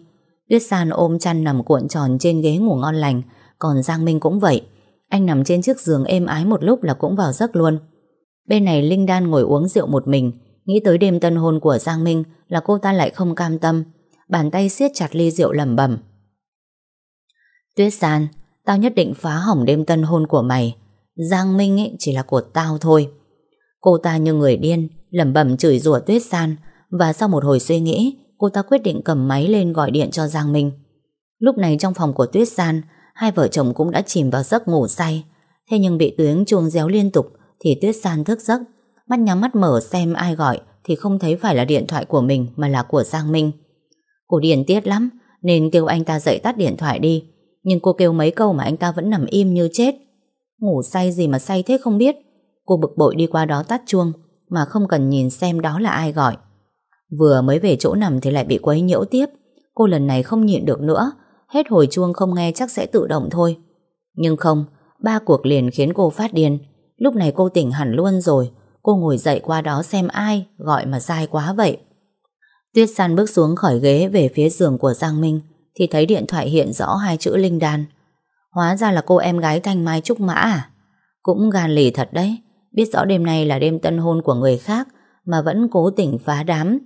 Tuyết San ôm chăn nằm cuộn tròn trên ghế ngủ ngon lành, còn Giang Minh cũng vậy. Anh nằm trên chiếc giường êm ái một lúc là cũng vào giấc luôn. Bên này Linh Đan ngồi uống rượu một mình, nghĩ tới đêm tân hôn của Giang Minh là cô ta lại không cam tâm. Bàn tay siết chặt ly rượu lẩm bẩm. Tuyết San, tao nhất định phá hỏng đêm tân hôn của mày. Giang Minh ấy chỉ là của tao thôi. Cô ta như người điên, lẩm bẩm chửi rủa Tuyết San, và sau một hồi suy nghĩ, cô ta quyết định cầm máy lên gọi điện cho Giang Minh. Lúc này trong phòng của Tuyết San, hai vợ chồng cũng đã chìm vào giấc ngủ say. Thế nhưng bị tiếng chuông réo liên tục thì Tuyết San thức giấc, mắt nhắm mắt mở xem ai gọi thì không thấy phải là điện thoại của mình mà là của Giang Minh. Cô điền tiết lắm Nên kêu anh ta dậy tắt điện thoại đi Nhưng cô kêu mấy câu mà anh ta vẫn nằm im như chết Ngủ say gì mà say thế không biết Cô bực bội đi qua đó tắt chuông Mà không cần nhìn xem đó là ai gọi Vừa mới về chỗ nằm thì lại bị quấy nhiễu tiếp. Cô lần này không nhịn được nữa. Hết hồi chuông không nghe chắc sẽ tự động thôi. Nhưng không, Ba cuộc liền khiến cô phát điên. Lúc này cô tỉnh hẳn luôn rồi. Cô ngồi dậy qua đó xem ai, Gọi mà sai quá vậy. Tuyết San bước xuống khỏi ghế Về phía giường của Giang Minh, Thì thấy điện thoại hiện rõ hai chữ Linh Đan. Hóa ra là cô em gái Thanh Mai Trúc Mã à? Cũng gan lì thật đấy. Biết rõ đêm nay là đêm tân hôn của người khác, Mà vẫn cố tình phá đám.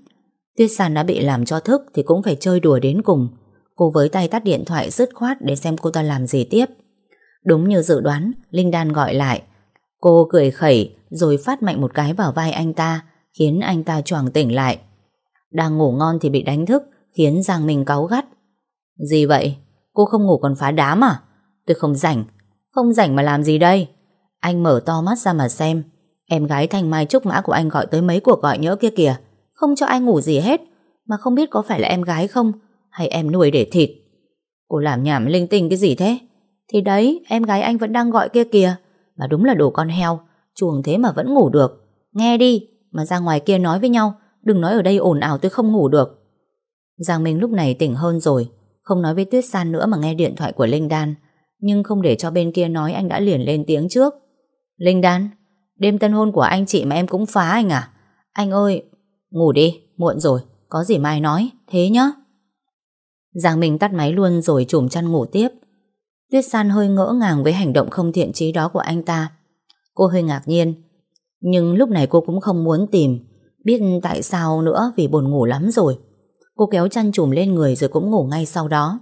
Tuyết San đã bị làm cho thức Thì cũng phải chơi đùa đến cùng Cô với tay tắt điện thoại dứt khoát Để xem cô ta làm gì tiếp Đúng như dự đoán, Linh Đan gọi lại Cô cười khẩy, rồi phát mạnh một cái vào vai anh ta, khiến anh ta choàng tỉnh lại. Đang ngủ ngon thì bị đánh thức, khiến Giang Minh cáu gắt. Gì vậy? Cô không ngủ còn phá đám à? Tôi không rảnh. Không rảnh mà làm gì đây? Anh mở to mắt ra mà xem. Em gái Thanh Mai Trúc Mã của anh gọi tới mấy cuộc gọi nhỡ kia kìa. Không cho ai ngủ gì hết. Mà không biết có phải là em gái không? Hay em nuôi để thịt? Cô làm nhảm linh tinh cái gì thế? Thì đấy, em gái anh vẫn đang gọi kia kìa. Mà đúng là đồ con heo Chuồng thế mà vẫn ngủ được Nghe đi Mà ra ngoài kia nói với nhau Đừng nói ở đây ồn ào tôi không ngủ được Giang Minh lúc này tỉnh hơn rồi Không nói với Tuyết San nữa mà nghe điện thoại của Linh Đan Nhưng không để cho bên kia nói Anh đã liền lên tiếng trước Linh Đan Đêm tân hôn của anh chị mà em cũng phá anh à Anh ơi Ngủ đi muộn rồi Có gì mai nói Thế nhá Giang Minh tắt máy luôn rồi trùm chăn ngủ tiếp Tuyết San hơi ngỡ ngàng với hành động không thiện trí đó của anh ta. Cô hơi ngạc nhiên, nhưng lúc này cô cũng không muốn tìm, biết tại sao nữa vì buồn ngủ lắm rồi. Cô kéo chăn trùm lên người rồi cũng ngủ ngay sau đó.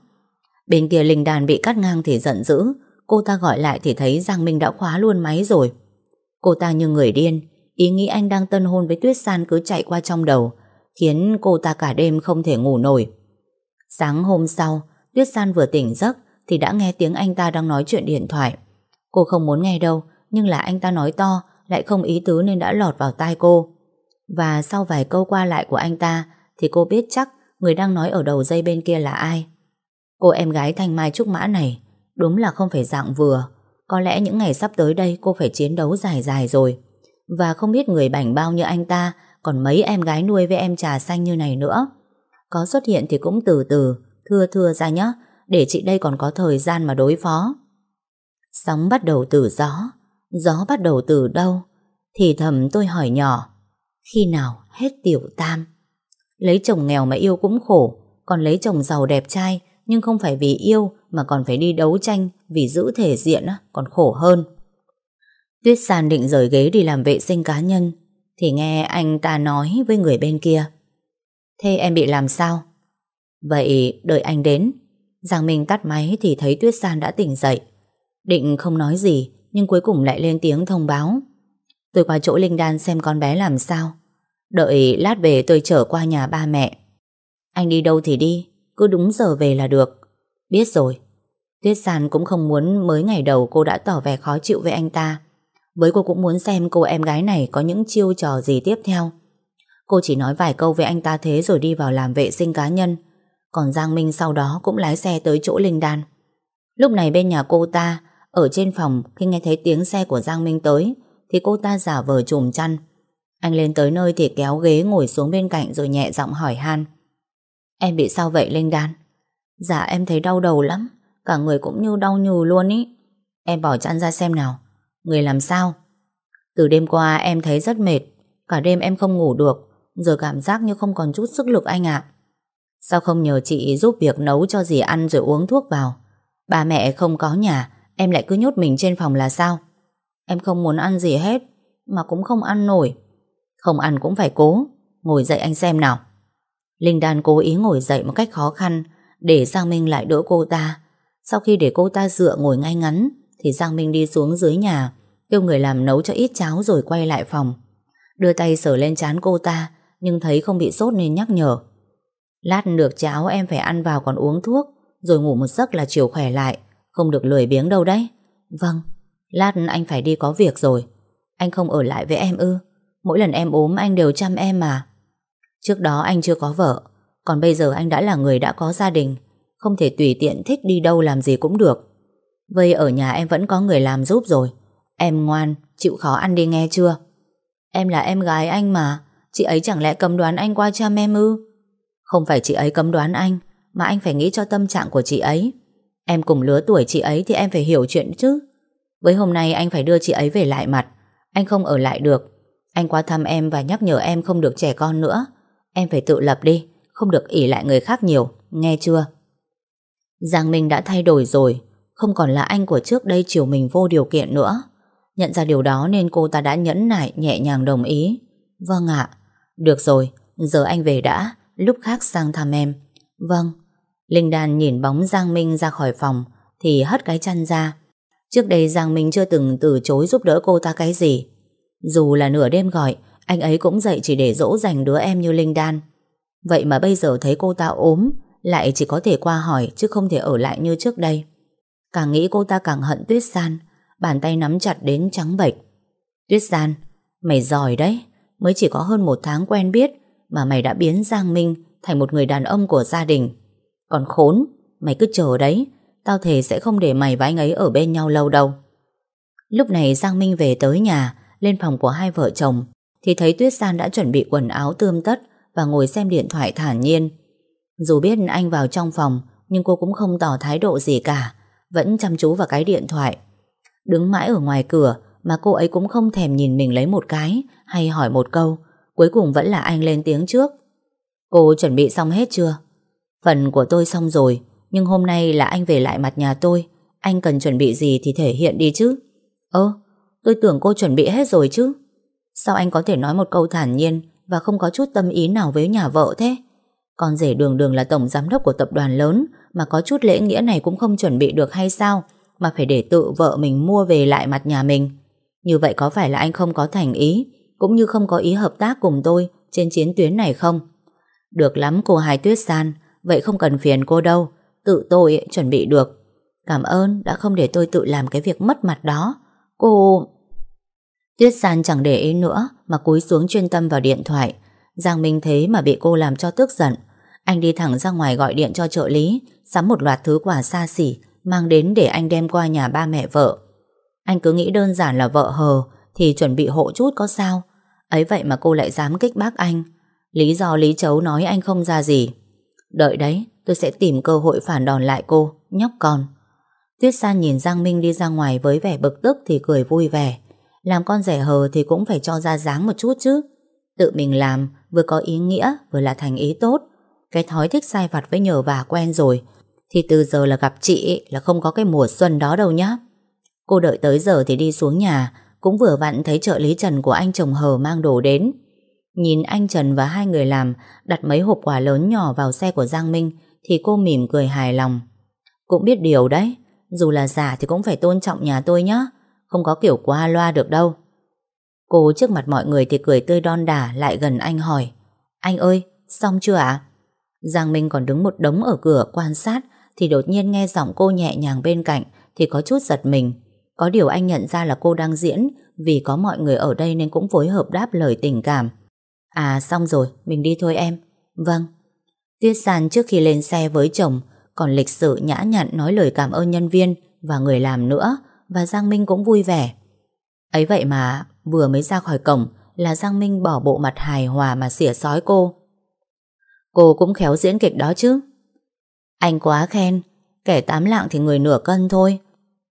Bên kia linh đàn bị cắt ngang thì giận dữ, cô ta gọi lại thì thấy Giang Minh đã khóa luôn máy rồi. Cô ta như người điên, ý nghĩ anh đang tân hôn với Tuyết San cứ chạy qua trong đầu, khiến cô ta cả đêm không thể ngủ nổi. Sáng hôm sau, Tuyết San vừa tỉnh giấc thì đã nghe tiếng anh ta đang nói chuyện điện thoại. Cô không muốn nghe đâu, nhưng là anh ta nói to, lại không ý tứ nên đã lọt vào tai cô. Và sau vài câu qua lại của anh ta, thì cô biết chắc người đang nói ở đầu dây bên kia là ai. Cô em gái Thanh Mai Trúc Mã này, đúng là không phải dạng vừa. Có lẽ những ngày sắp tới đây cô phải chiến đấu dài dài rồi. Và không biết người bảnh bao như anh ta còn mấy em gái nuôi với em trà xanh như này nữa. Có xuất hiện thì cũng từ từ, thưa thưa ra nhé, để chị đây còn có thời gian mà đối phó. Sóng bắt đầu từ gió, gió bắt đầu từ đâu? Thì thầm tôi hỏi nhỏ, khi nào hết tiểu tam? Lấy chồng nghèo mà yêu cũng khổ, còn lấy chồng giàu đẹp trai nhưng không phải vì yêu mà còn phải đi đấu tranh vì giữ thể diện còn khổ hơn. Tuyết San định rời ghế đi làm vệ sinh cá nhân thì nghe anh ta nói với người bên kia. Thế em bị làm sao? Vậy đợi anh đến Giang Minh tắt máy thì thấy Tuyết San đã tỉnh dậy. Định không nói gì, nhưng cuối cùng lại lên tiếng thông báo. Tôi qua chỗ Linh Đan xem con bé làm sao. Đợi lát về tôi trở qua nhà ba mẹ. Anh đi đâu thì đi, cứ đúng giờ về là được. Biết rồi. Tuyết San cũng không muốn mới ngày đầu cô đã tỏ vẻ khó chịu với anh ta. Với cô cũng muốn xem cô em gái này có những chiêu trò gì tiếp theo. Cô chỉ nói vài câu với anh ta thế rồi đi vào làm vệ sinh cá nhân. Còn Giang Minh sau đó cũng lái xe tới chỗ Linh Đan. Lúc này bên nhà cô ta, ở trên phòng khi nghe thấy tiếng xe của Giang Minh tới, thì cô ta giả vờ trùm chăn. Anh lên tới nơi thì kéo ghế ngồi xuống bên cạnh rồi nhẹ giọng hỏi han. Em bị sao vậy Linh Đan? Dạ em thấy đau đầu lắm, cả người cũng như đau nhừ luôn ý. Em bỏ chăn ra xem nào, người làm sao? Từ đêm qua em thấy rất mệt, cả đêm em không ngủ được, giờ cảm giác như không còn chút sức lực anh ạ. Sao không nhờ chị giúp việc nấu cho gì ăn rồi uống thuốc vào? Ba mẹ không có nhà Em lại cứ nhốt mình trên phòng là sao? Em không muốn ăn gì hết Mà cũng không ăn nổi. Không ăn cũng phải cố. Ngồi dậy anh xem nào. Linh Đan cố ý ngồi dậy một cách khó khăn Để Giang Minh lại đỡ cô ta. Sau khi để cô ta dựa ngồi ngay ngắn thì Giang Minh đi xuống dưới nhà Kêu người làm nấu cho ít cháo rồi quay lại phòng. Đưa tay sờ lên trán cô ta Nhưng thấy không bị sốt nên nhắc nhở. Lát được cháo em phải ăn vào còn uống thuốc Rồi ngủ một giấc là chiều khỏe lại Không được lười biếng đâu đấy. Vâng, lát anh phải đi có việc rồi. Anh không ở lại với em ư? Mỗi lần em ốm anh đều chăm em mà. Trước đó anh chưa có vợ Còn bây giờ anh đã là người đã có gia đình Không thể tùy tiện thích đi đâu làm gì cũng được. Vậy ở nhà em vẫn có người làm giúp rồi. Em ngoan, Chịu khó ăn đi nghe chưa? Em là em gái anh mà, Chị ấy chẳng lẽ cấm đoán anh qua cha em ư? Không phải chị ấy cấm đoán anh, Mà anh phải nghĩ cho tâm trạng của chị ấy. Em cùng lứa tuổi chị ấy Thì em phải hiểu chuyện chứ. Với hôm nay anh phải đưa chị ấy về lại mặt, Anh không ở lại được. Anh qua thăm em và nhắc nhở em không được trẻ con nữa. Em phải tự lập đi, Không được ỉ lại người khác nhiều, Nghe chưa? Giang Minh đã thay đổi rồi. Không còn là anh của trước đây chiều mình vô điều kiện nữa. Nhận ra điều đó nên cô ta đã nhẫn nại nhẹ nhàng đồng ý. Vâng ạ. Được rồi, giờ anh về đã. Lúc khác sang thăm em. Vâng. Linh Đan nhìn bóng Giang Minh ra khỏi phòng Thì hất cái chăn ra. Trước đây Giang Minh chưa từng từ chối giúp đỡ cô ta cái gì. Dù là nửa đêm gọi Anh ấy cũng dậy chỉ để dỗ dành đứa em như Linh Đan. Vậy mà bây giờ thấy cô ta ốm Lại chỉ có thể qua hỏi Chứ không thể ở lại như trước đây. Càng nghĩ cô ta càng hận Tuyết San, Bàn tay nắm chặt đến trắng bệch. Tuyết San, Mày giỏi đấy, Mới chỉ có hơn một tháng quen biết Mà mày đã biến Giang Minh Thành một người đàn ông của gia đình. Còn khốn, Mày cứ chờ đấy, Tao thề sẽ không để mày và anh ấy ở bên nhau lâu đâu. Lúc này Giang Minh về tới nhà, Lên phòng của hai vợ chồng, Thì thấy Tuyết San đã chuẩn bị quần áo tươm tất Và ngồi xem điện thoại thản nhiên. Dù biết anh vào trong phòng, Nhưng cô cũng không tỏ thái độ gì cả. Vẫn chăm chú vào cái điện thoại. Đứng mãi ở ngoài cửa Mà cô ấy cũng không thèm nhìn mình lấy một cái Hay hỏi một câu, Cuối cùng vẫn là anh lên tiếng trước. Cô chuẩn bị xong hết chưa? Phần của tôi xong rồi, Nhưng hôm nay là anh về lại mặt nhà tôi, Anh cần chuẩn bị gì thì thể hiện đi chứ. Ơ, Tôi tưởng cô chuẩn bị hết rồi chứ. Sao anh có thể nói một câu thản nhiên Và không có chút tâm ý nào với nhà vợ thế? Con rể đường đường là tổng giám đốc của tập đoàn lớn, Mà có chút lễ nghĩa này cũng không chuẩn bị được hay sao, Mà phải để tự vợ mình mua về lại mặt nhà mình. Như vậy có phải là anh không có thành ý, Cũng như không có ý hợp tác cùng tôi Trên chiến tuyến này không? Được lắm, cô Hai Tuyết San, Vậy không cần phiền cô đâu, Tự tôi chuẩn bị được. Cảm ơn, đã không để tôi tự làm cái việc mất mặt đó. Cô... Tuyết San chẳng để ý nữa, mà cúi xuống chuyên tâm vào điện thoại. Giang Minh thế mà bị cô làm cho tức giận. Anh đi thẳng ra ngoài gọi điện cho trợ lý, sắm một loạt thứ quà xa xỉ, mang đến để anh đem qua nhà ba mẹ vợ. Anh cứ nghĩ đơn giản là vợ hờ thì chuẩn bị hộ chút có sao. Ấy vậy mà cô lại dám kích bác anh. Lý do Lý Chấu nói anh không ra gì. Đợi đấy, tôi sẽ tìm cơ hội phản đòn lại cô, nhóc con. Tuyết San nhìn Giang Minh đi ra ngoài với vẻ bực tức thì cười vui vẻ. Làm con rẻ hờ thì cũng phải cho ra dáng một chút chứ. Tự mình làm vừa có ý nghĩa vừa là thành ý tốt. Cái thói thích sai vặt với nhờ vả quen rồi thì từ giờ là gặp chị là không có cái mùa xuân đó đâu nhá. Cô đợi tới giờ thì đi xuống nhà cũng vừa vặn thấy trợ lý Trần của anh chồng hờ mang đồ đến. Nhìn anh Trần và hai người làm đặt mấy hộp quà lớn nhỏ vào xe của Giang Minh thì cô mỉm cười hài lòng. Cũng biết điều đấy, dù là giả thì cũng phải tôn trọng nhà tôi nhá Không có kiểu qua loa được đâu Cô trước mặt mọi người thì cười tươi đon đả Lại gần anh hỏi, Anh ơi, xong chưa ạ? Giang Minh còn đứng một đống ở cửa quan sát Thì đột nhiên nghe giọng cô nhẹ nhàng bên cạnh Thì có chút giật mình. Có điều anh nhận ra là cô đang diễn Vì có mọi người ở đây nên cũng phối hợp đáp lời tình cảm. À xong rồi, Mình đi thôi em. Vâng. Tuyết San trước khi lên xe với chồng còn lịch sự nhã nhặn nói lời cảm ơn nhân viên và người làm nữa và Giang Minh cũng vui vẻ. Ấy vậy mà vừa mới ra khỏi cổng là Giang Minh bỏ bộ mặt hài hòa mà xỉa sói cô. Cô cũng khéo diễn kịch đó chứ. Anh quá khen, kẻ tám lạng thì người nửa cân thôi.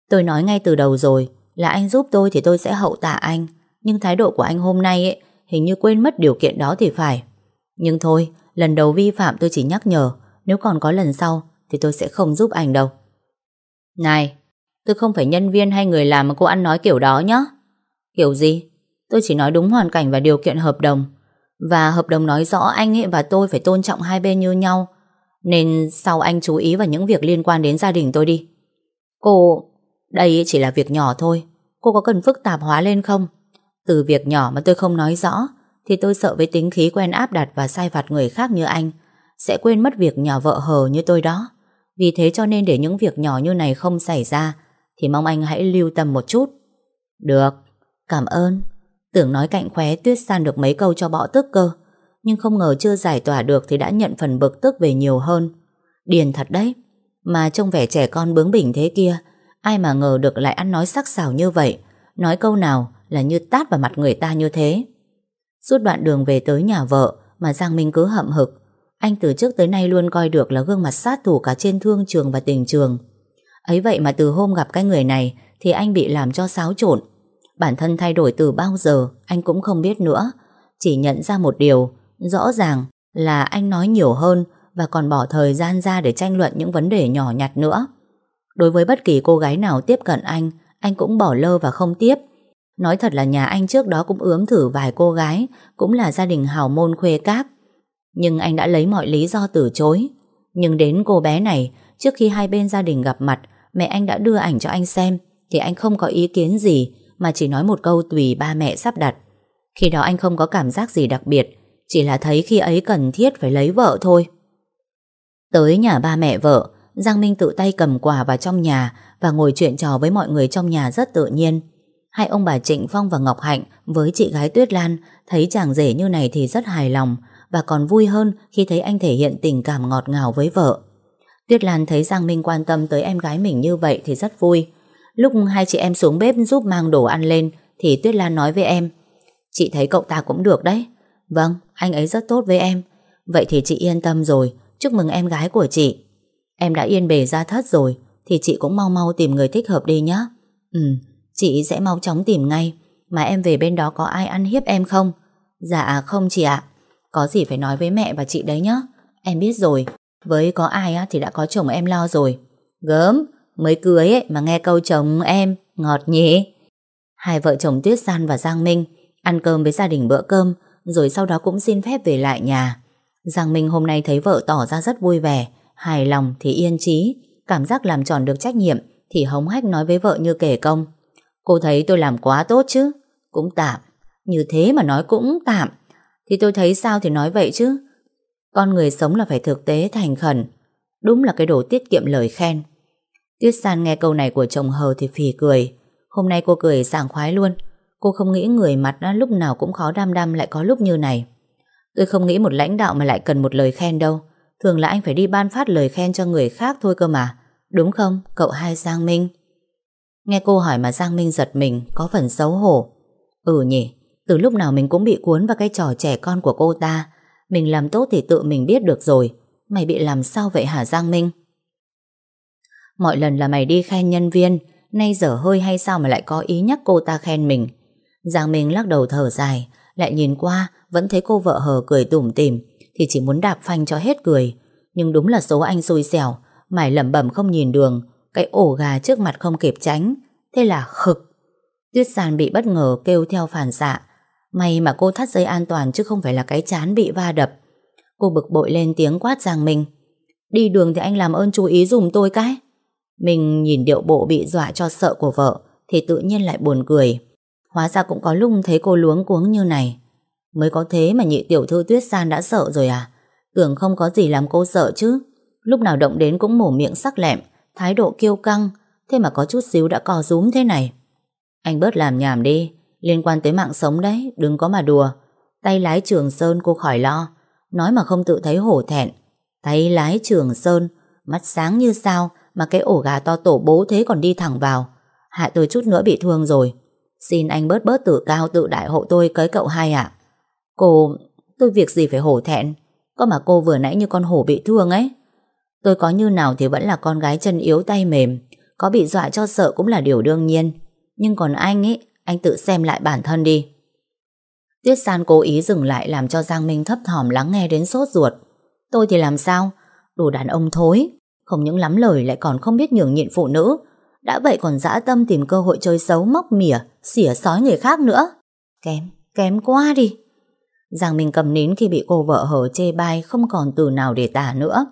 Tôi nói ngay từ đầu rồi là anh giúp tôi thì tôi sẽ hậu tạ anh. Nhưng thái độ của anh hôm nay ấy, hình như quên mất điều kiện đó thì phải. Nhưng thôi, lần đầu vi phạm tôi chỉ nhắc nhở, nếu còn có lần sau thì tôi sẽ không giúp anh đâu. Này, tôi không phải nhân viên hay người làm mà cô ăn nói kiểu đó nhá. Kiểu gì? Tôi chỉ nói đúng hoàn cảnh và điều kiện hợp đồng. Và hợp đồng nói rõ anh ấy và tôi phải tôn trọng hai bên như nhau. Nên sau anh chú ý vào những việc liên quan đến gia đình tôi đi. Cô, đây chỉ là việc nhỏ thôi. Cô có cần phức tạp hóa lên không? Từ việc nhỏ mà tôi không nói rõ thì tôi sợ với tính khí quen áp đặt và sai vặt người khác như anh sẽ quên mất việc nhỏ vợ hờ như tôi đó. Vì thế cho nên để những việc nhỏ như này không xảy ra thì mong anh hãy lưu tâm một chút. Được, cảm ơn. Tưởng nói cạnh khóe Tuyết san được mấy câu cho bỏ tức cơ. Nhưng không ngờ chưa giải tỏa được Thì đã nhận phần bực tức về nhiều hơn. Điền thật đấy. Mà trông vẻ trẻ con bướng bỉnh thế kia, Ai mà ngờ được lại ăn nói sắc sảo như vậy. Nói câu nào là như tát vào mặt người ta như thế? Suốt đoạn đường về tới nhà vợ Mà Giang Minh cứ hậm hực. Anh từ trước tới nay luôn coi được là gương mặt sát thủ Cả trên thương trường và tình trường. Ấy vậy mà từ hôm gặp cái người này Thì anh bị làm cho xáo trộn. Bản thân thay đổi từ bao giờ, Anh cũng không biết nữa. Chỉ nhận ra một điều, Rõ ràng là anh nói nhiều hơn Và còn bỏ thời gian ra để tranh luận những vấn đề nhỏ nhặt nữa. Đối với bất kỳ cô gái nào tiếp cận anh Anh cũng bỏ lơ và không tiếp. Nói thật là nhà anh trước đó cũng ướm thử vài cô gái, Cũng là gia đình hào môn khuê các. Nhưng anh đã lấy mọi lý do từ chối. Nhưng đến cô bé này, Trước khi hai bên gia đình gặp mặt, Mẹ anh đã đưa ảnh cho anh xem, Thì anh không có ý kiến gì. Mà chỉ nói một câu tùy ba mẹ sắp đặt. Khi đó anh không có cảm giác gì đặc biệt, Chỉ là thấy khi ấy cần thiết phải lấy vợ thôi. Tới nhà ba mẹ vợ, Giang Minh tự tay cầm quà vào trong nhà Và ngồi chuyện trò với mọi người trong nhà rất tự nhiên. Hai ông bà Trịnh Phong và Ngọc Hạnh Với chị gái Tuyết Lan Thấy chàng rể như này thì rất hài lòng Và còn vui hơn khi thấy anh thể hiện tình cảm ngọt ngào với vợ. Tuyết Lan thấy Giang Minh quan tâm tới em gái mình như vậy thì rất vui. Lúc hai chị em xuống bếp giúp mang đồ ăn lên thì Tuyết Lan nói với em Chị thấy cậu ta cũng được đấy. Vâng, anh ấy rất tốt với em. Vậy thì chị yên tâm rồi, chúc mừng em gái của chị. Em đã yên bề ra thất rồi thì chị cũng mau mau tìm người thích hợp đi nhé. Ừ, chị sẽ mau chóng tìm ngay. Mà em về bên đó có ai ăn hiếp em không? Dạ không chị ạ. Có gì phải nói với mẹ và chị đấy nhé. Em biết rồi, với có ai á thì đã có chồng em lo rồi. Gớm, mới cưới ấy mà nghe câu chồng em, ngọt nhỉ. Hai vợ chồng Tuyết San và Giang Minh ăn cơm với gia đình bữa cơm, rồi sau đó cũng xin phép về lại nhà. Giang Minh hôm nay thấy vợ tỏ ra rất vui vẻ, hài lòng thì yên trí, cảm giác làm tròn được trách nhiệm thì hống hách nói với vợ như kể công. Cô thấy tôi làm quá tốt chứ? Cũng tạm. Như thế mà nói cũng tạm. Thì tôi thấy sao thì nói vậy chứ. Con người sống là phải thực tế thành khẩn Đúng là cái đồ tiết kiệm lời khen Tuyết San nghe câu này của chồng hờ thì phì cười. Hôm nay cô cười sảng khoái luôn. Cô không nghĩ người mặt đã lúc nào cũng khó đam đam lại có lúc như này. Tôi không nghĩ một lãnh đạo mà lại cần một lời khen đâu. Thường là anh phải đi ban phát lời khen cho người khác thôi cơ mà. Đúng không, cậu hai Giang Minh? Nghe cô hỏi mà Giang Minh giật mình Có phần xấu hổ. Ừ nhỉ, từ lúc nào mình cũng bị cuốn vào cái trò trẻ con của cô ta. Mình làm tốt thì tự mình biết được rồi. Mày bị làm sao vậy hả Giang Minh? Mọi lần là mày đi khen nhân viên, Nay dở hơi hay sao mà lại có ý nhắc cô ta khen mình Giang Minh lắc đầu thở dài, Lại nhìn qua, Vẫn thấy cô vợ hờ cười tủm tỉm, Thì chỉ muốn đạp phanh cho hết cười Nhưng đúng là số anh xui xẻo, Mải lẩm bẩm không nhìn đường, Cái ổ gà trước mặt không kịp tránh, Thế là khực Tuyết sàn bị bất ngờ kêu theo phản xạ, May mà cô thắt dây an toàn chứ không phải là cái chán bị va đập. Cô bực bội lên tiếng quát Giang Minh. Đi đường thì anh làm ơn chú ý dùm tôi cái. Mình nhìn điệu bộ bị dọa cho sợ của vợ thì tự nhiên lại buồn cười. Hóa ra cũng có lúc thấy cô luống cuống như này. Mới có thế mà nhị tiểu thư Tuyết San đã sợ rồi à? Tưởng không có gì làm cô sợ chứ. Lúc nào động đến cũng mổ miệng sắc lẹm, thái độ kiêu căng. Thế mà có chút xíu đã co rúm thế này. Anh bớt làm nhảm đi. Liên quan tới mạng sống đấy, đừng có mà đùa. Tay lái Trường Sơn cô khỏi lo. Nói mà không tự thấy hổ thẹn. Tay lái Trường Sơn, mắt sáng như sao mà cái ổ gà to tổ bố thế còn đi thẳng vào. Hại tôi chút nữa bị thương rồi. Xin anh bớt bớt tự cao tự đại hộ tôi cưới cậu hai ạ. Cô, tôi việc gì phải hổ thẹn. Có mà cô vừa nãy như con hổ bị thương ấy. Tôi có như nào thì vẫn là con gái chân yếu tay mềm. Có bị dọa cho sợ cũng là điều đương nhiên. Nhưng còn anh ấy, anh tự xem lại bản thân đi. Tuyết San cố ý dừng lại làm cho Giang Minh thấp thỏm lắng nghe đến sốt ruột. Tôi thì làm sao? Đồ đàn ông thối. Không những lắm lời lại còn không biết nhường nhịn phụ nữ. Đã vậy còn dã tâm tìm cơ hội chơi xấu móc mỉa, xỉa sói người khác nữa. Kém, kém quá đi. Giang Minh cầm nín khi bị cô vợ hở chê bai không còn từ nào để tả nữa.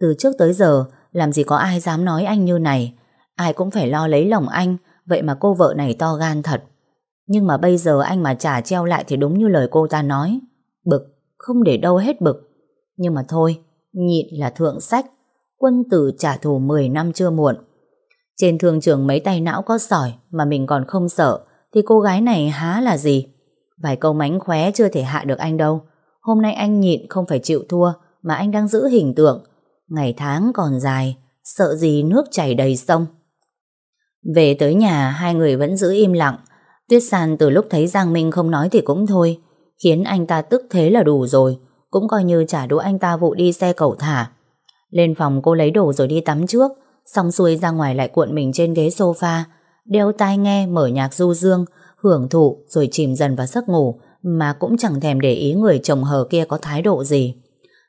Từ trước tới giờ, làm gì có ai dám nói anh như này. Ai cũng phải lo lấy lòng anh Vậy mà cô vợ này to gan thật Nhưng mà bây giờ anh mà trả treo lại Thì đúng như lời cô ta nói Bực, không để đâu hết bực Nhưng mà thôi, nhịn là thượng sách Quân tử trả thù 10 năm chưa muộn. Trên thương trường mấy tay não có sỏi Mà mình còn không sợ, Thì cô gái này há là gì? Vài câu mánh khóe chưa thể hạ được anh đâu. Hôm nay anh nhịn không phải chịu thua, Mà anh đang giữ hình tượng. Ngày tháng còn dài, Sợ gì nước chảy đầy sông. Về tới nhà, Hai người vẫn giữ im lặng. Tuyết San từ lúc thấy Giang Minh không nói thì cũng thôi, Khiến anh ta tức thế là đủ rồi. Cũng coi như trả đũa anh ta vụ đi xe cẩu thả. Lên phòng cô lấy đồ rồi đi tắm trước. Xong xuôi ra ngoài lại cuộn mình trên ghế sofa. Đeo tai nghe, mở nhạc du dương, Hưởng thụ, rồi chìm dần vào giấc ngủ, Mà cũng chẳng thèm để ý người chồng hờ kia có thái độ gì.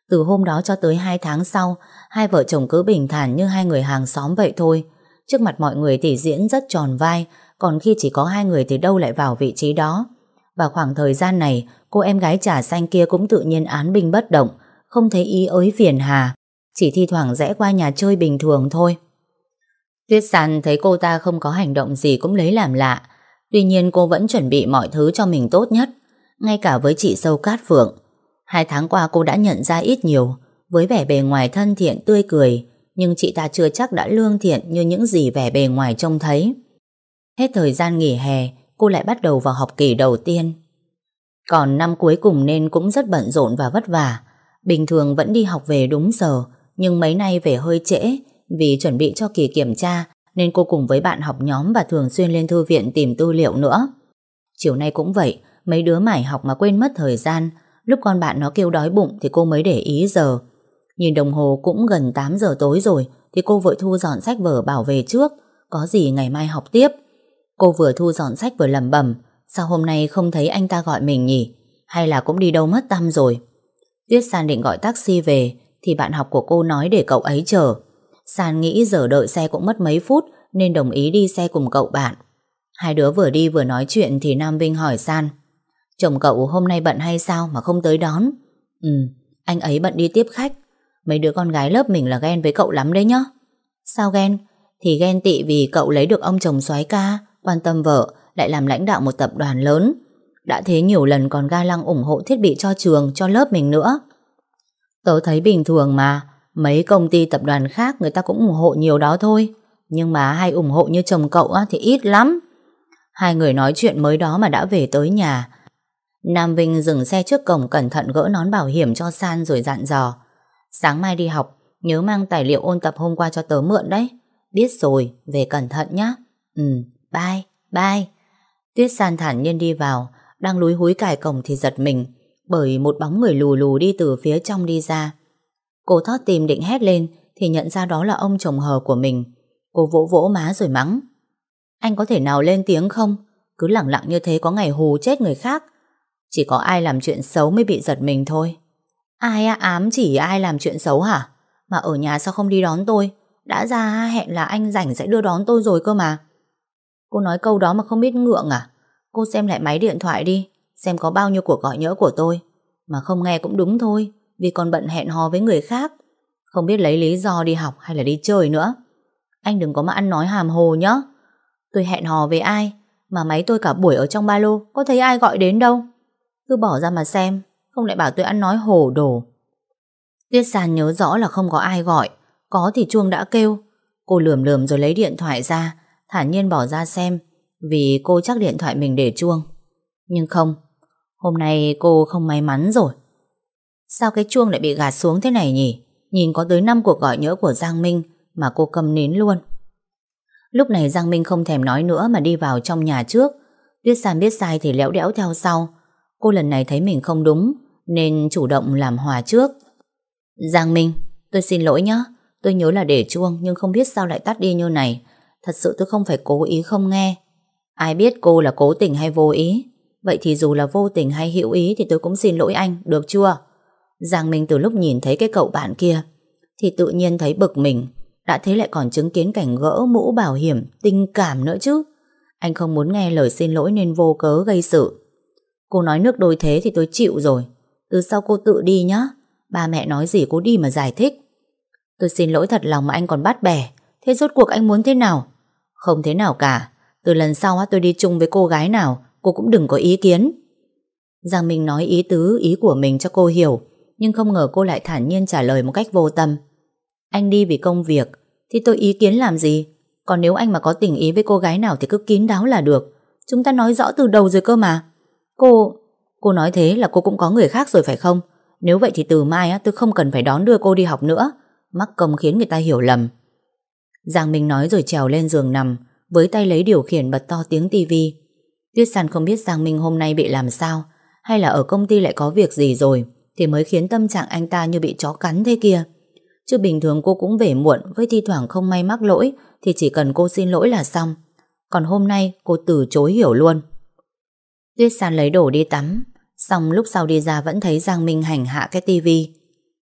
Từ hôm đó cho tới hai tháng sau, Hai vợ chồng cứ bình thản như hai người hàng xóm vậy thôi. Trước mặt mọi người thì diễn rất tròn vai, Còn khi chỉ có hai người thì đâu lại vào vị trí đó. Và khoảng thời gian này, Cô em gái trà xanh kia cũng tự nhiên án binh bất động, Không thấy ý ới phiền hà. Chỉ thi thoảng rẽ qua nhà chơi bình thường thôi Tuyết San thấy cô ta không có hành động gì cũng lấy làm lạ. Tuy nhiên cô vẫn chuẩn bị mọi thứ cho mình tốt nhất. Ngay cả với chị sâu cát phượng. Hai tháng qua cô đã nhận ra ít nhiều. Với vẻ bề ngoài thân thiện tươi cười. Nhưng chị ta chưa chắc đã lương thiện như những gì vẻ bề ngoài trông thấy. Hết thời gian nghỉ hè, cô lại bắt đầu vào học kỳ đầu tiên. Còn năm cuối cùng nên cũng rất bận rộn và vất vả. Bình thường vẫn đi học về đúng giờ, nhưng mấy nay về hơi trễ vì chuẩn bị cho kỳ kiểm tra nên cô cùng với bạn học nhóm và thường xuyên lên thư viện tìm tư liệu nữa. Chiều nay cũng vậy, mấy đứa mải học mà quên mất thời gian. Lúc con bạn nó kêu đói bụng thì cô mới để ý giờ. Nhìn đồng hồ cũng gần 8 giờ tối rồi thì cô vội thu dọn sách vở bảo về trước. Có gì ngày mai học tiếp. Cô vừa thu dọn sách vừa lầm bầm. Sao hôm nay không thấy anh ta gọi mình nhỉ? Hay là cũng đi đâu mất tâm rồi? Tuyết San định gọi taxi về thì bạn học của cô nói để cậu ấy chờ. San nghĩ giờ đợi xe cũng mất mấy phút nên đồng ý đi xe cùng cậu bạn. Hai đứa vừa đi vừa nói chuyện thì Nam Vinh hỏi San Chồng cậu hôm nay bận hay sao mà không tới đón? Ừ, anh ấy bận đi tiếp khách. Mấy đứa con gái lớp mình là ghen với cậu lắm đấy nhá. Sao ghen? Thì ghen tị vì cậu lấy được ông chồng soái ca, quan tâm vợ, lại làm lãnh đạo một tập đoàn lớn. Đã thế nhiều lần còn ga lăng ủng hộ thiết bị cho trường, cho lớp mình nữa. Tớ thấy bình thường mà, Mấy công ty tập đoàn khác người ta cũng ủng hộ nhiều đó thôi. Nhưng mà hay ủng hộ như chồng cậu á, thì ít lắm. Hai người nói chuyện mới đó mà đã về tới nhà. Nam Vinh dừng xe trước cổng cẩn thận gỡ nón bảo hiểm cho San rồi dặn dò. Sáng mai đi học, nhớ mang tài liệu ôn tập hôm qua cho tớ mượn đấy. Biết rồi, về cẩn thận nhá. Ừ, bye, bye. Tuyết San thản nhiên đi vào, đang lúi húi cài cổng thì giật mình, bởi một bóng người lù lù đi từ phía trong đi ra. Cô thót tìm định hét lên thì nhận ra đó là ông chồng hờ của mình. Cô vỗ vỗ má rồi mắng. Anh có thể nào lên tiếng không? Cứ lặng lặng như thế có ngày hù chết người khác. Chỉ có ai làm chuyện xấu mới bị giật mình thôi. Ai á, ám chỉ ai làm chuyện xấu hả? Mà ở nhà sao không đi đón tôi? Đã ra hẹn là anh rảnh sẽ đưa đón tôi rồi cơ mà. Cô nói câu đó mà không biết ngượng à? Cô xem lại máy điện thoại đi, xem có bao nhiêu cuộc gọi nhỡ của tôi. Mà không nghe cũng đúng thôi vì còn bận hẹn hò với người khác. Không biết lấy lý do đi học hay là đi chơi nữa. Anh đừng có mà ăn nói hàm hồ nhá. Tôi hẹn hò với ai mà máy tôi cả buổi ở trong ba lô có thấy ai gọi đến đâu. Cứ bỏ ra mà xem, không lại bảo tôi ăn nói hồ đồ. Tiết sàn nhớ rõ là không có ai gọi, có thì chuông đã kêu. Cô lườm lườm rồi lấy điện thoại ra, thản nhiên bỏ ra xem, vì cô chắc điện thoại mình để chuông. Nhưng không, hôm nay cô không may mắn rồi. Sao cái chuông lại bị gạt xuống thế này nhỉ? Nhìn có tới 5 cuộc gọi nhỡ của Giang Minh mà cô cầm nín luôn. Lúc này Giang Minh không thèm nói nữa mà đi vào trong nhà trước. Tuyết San biết sai thì léo đẽo theo sau. Cô lần này thấy mình không đúng nên chủ động làm hòa trước. Giang Minh, tôi xin lỗi nhé. Tôi nhớ là để chuông nhưng không biết sao lại tắt đi như này. Thật sự tôi không phải cố ý không nghe. Ai biết cô là cố tình hay vô ý. Vậy thì dù là vô tình hay hữu ý thì tôi cũng xin lỗi anh, được chưa? Giang Minh từ lúc nhìn thấy cái cậu bạn kia thì tự nhiên thấy bực mình. Đã thế lại còn chứng kiến cảnh gỡ mũ bảo hiểm tình cảm nữa chứ. Anh không muốn nghe lời xin lỗi nên vô cớ gây sự. Cô nói nước đôi thế thì tôi chịu rồi. Từ sau cô tự đi nhá. Ba mẹ nói gì cô đi mà giải thích. Tôi xin lỗi thật lòng mà anh còn bắt bẻ. Thế rốt cuộc anh muốn thế nào? Không thế nào cả. Từ lần sau tôi đi chung với cô gái nào cô cũng đừng có ý kiến. Giang Minh nói ý tứ ý của mình cho cô hiểu nhưng không ngờ cô lại thản nhiên trả lời một cách vô tâm. Anh đi vì công việc, thì tôi ý kiến làm gì? Còn nếu anh mà có tình ý với cô gái nào thì cứ kín đáo là được. Chúng ta nói rõ từ đầu rồi cơ mà. Cô... Cô nói thế là cô cũng có người khác rồi phải không? Nếu vậy thì từ mai á, tôi không cần phải đón đưa cô đi học nữa. Mắc công khiến người ta hiểu lầm. Giang Minh nói rồi trèo lên giường nằm, với tay lấy điều khiển bật to tiếng tivi. Tuyết San không biết Giang Minh hôm nay bị làm sao, hay là ở công ty lại có việc gì rồi, thì mới khiến tâm trạng anh ta như bị chó cắn thế kia. Chứ bình thường cô cũng về muộn với thi thoảng không may mắc lỗi thì chỉ cần cô xin lỗi là xong. Còn hôm nay cô từ chối hiểu luôn. Tuyết San lấy đồ đi tắm, xong lúc sau đi ra vẫn thấy Giang Minh hành hạ cái tivi.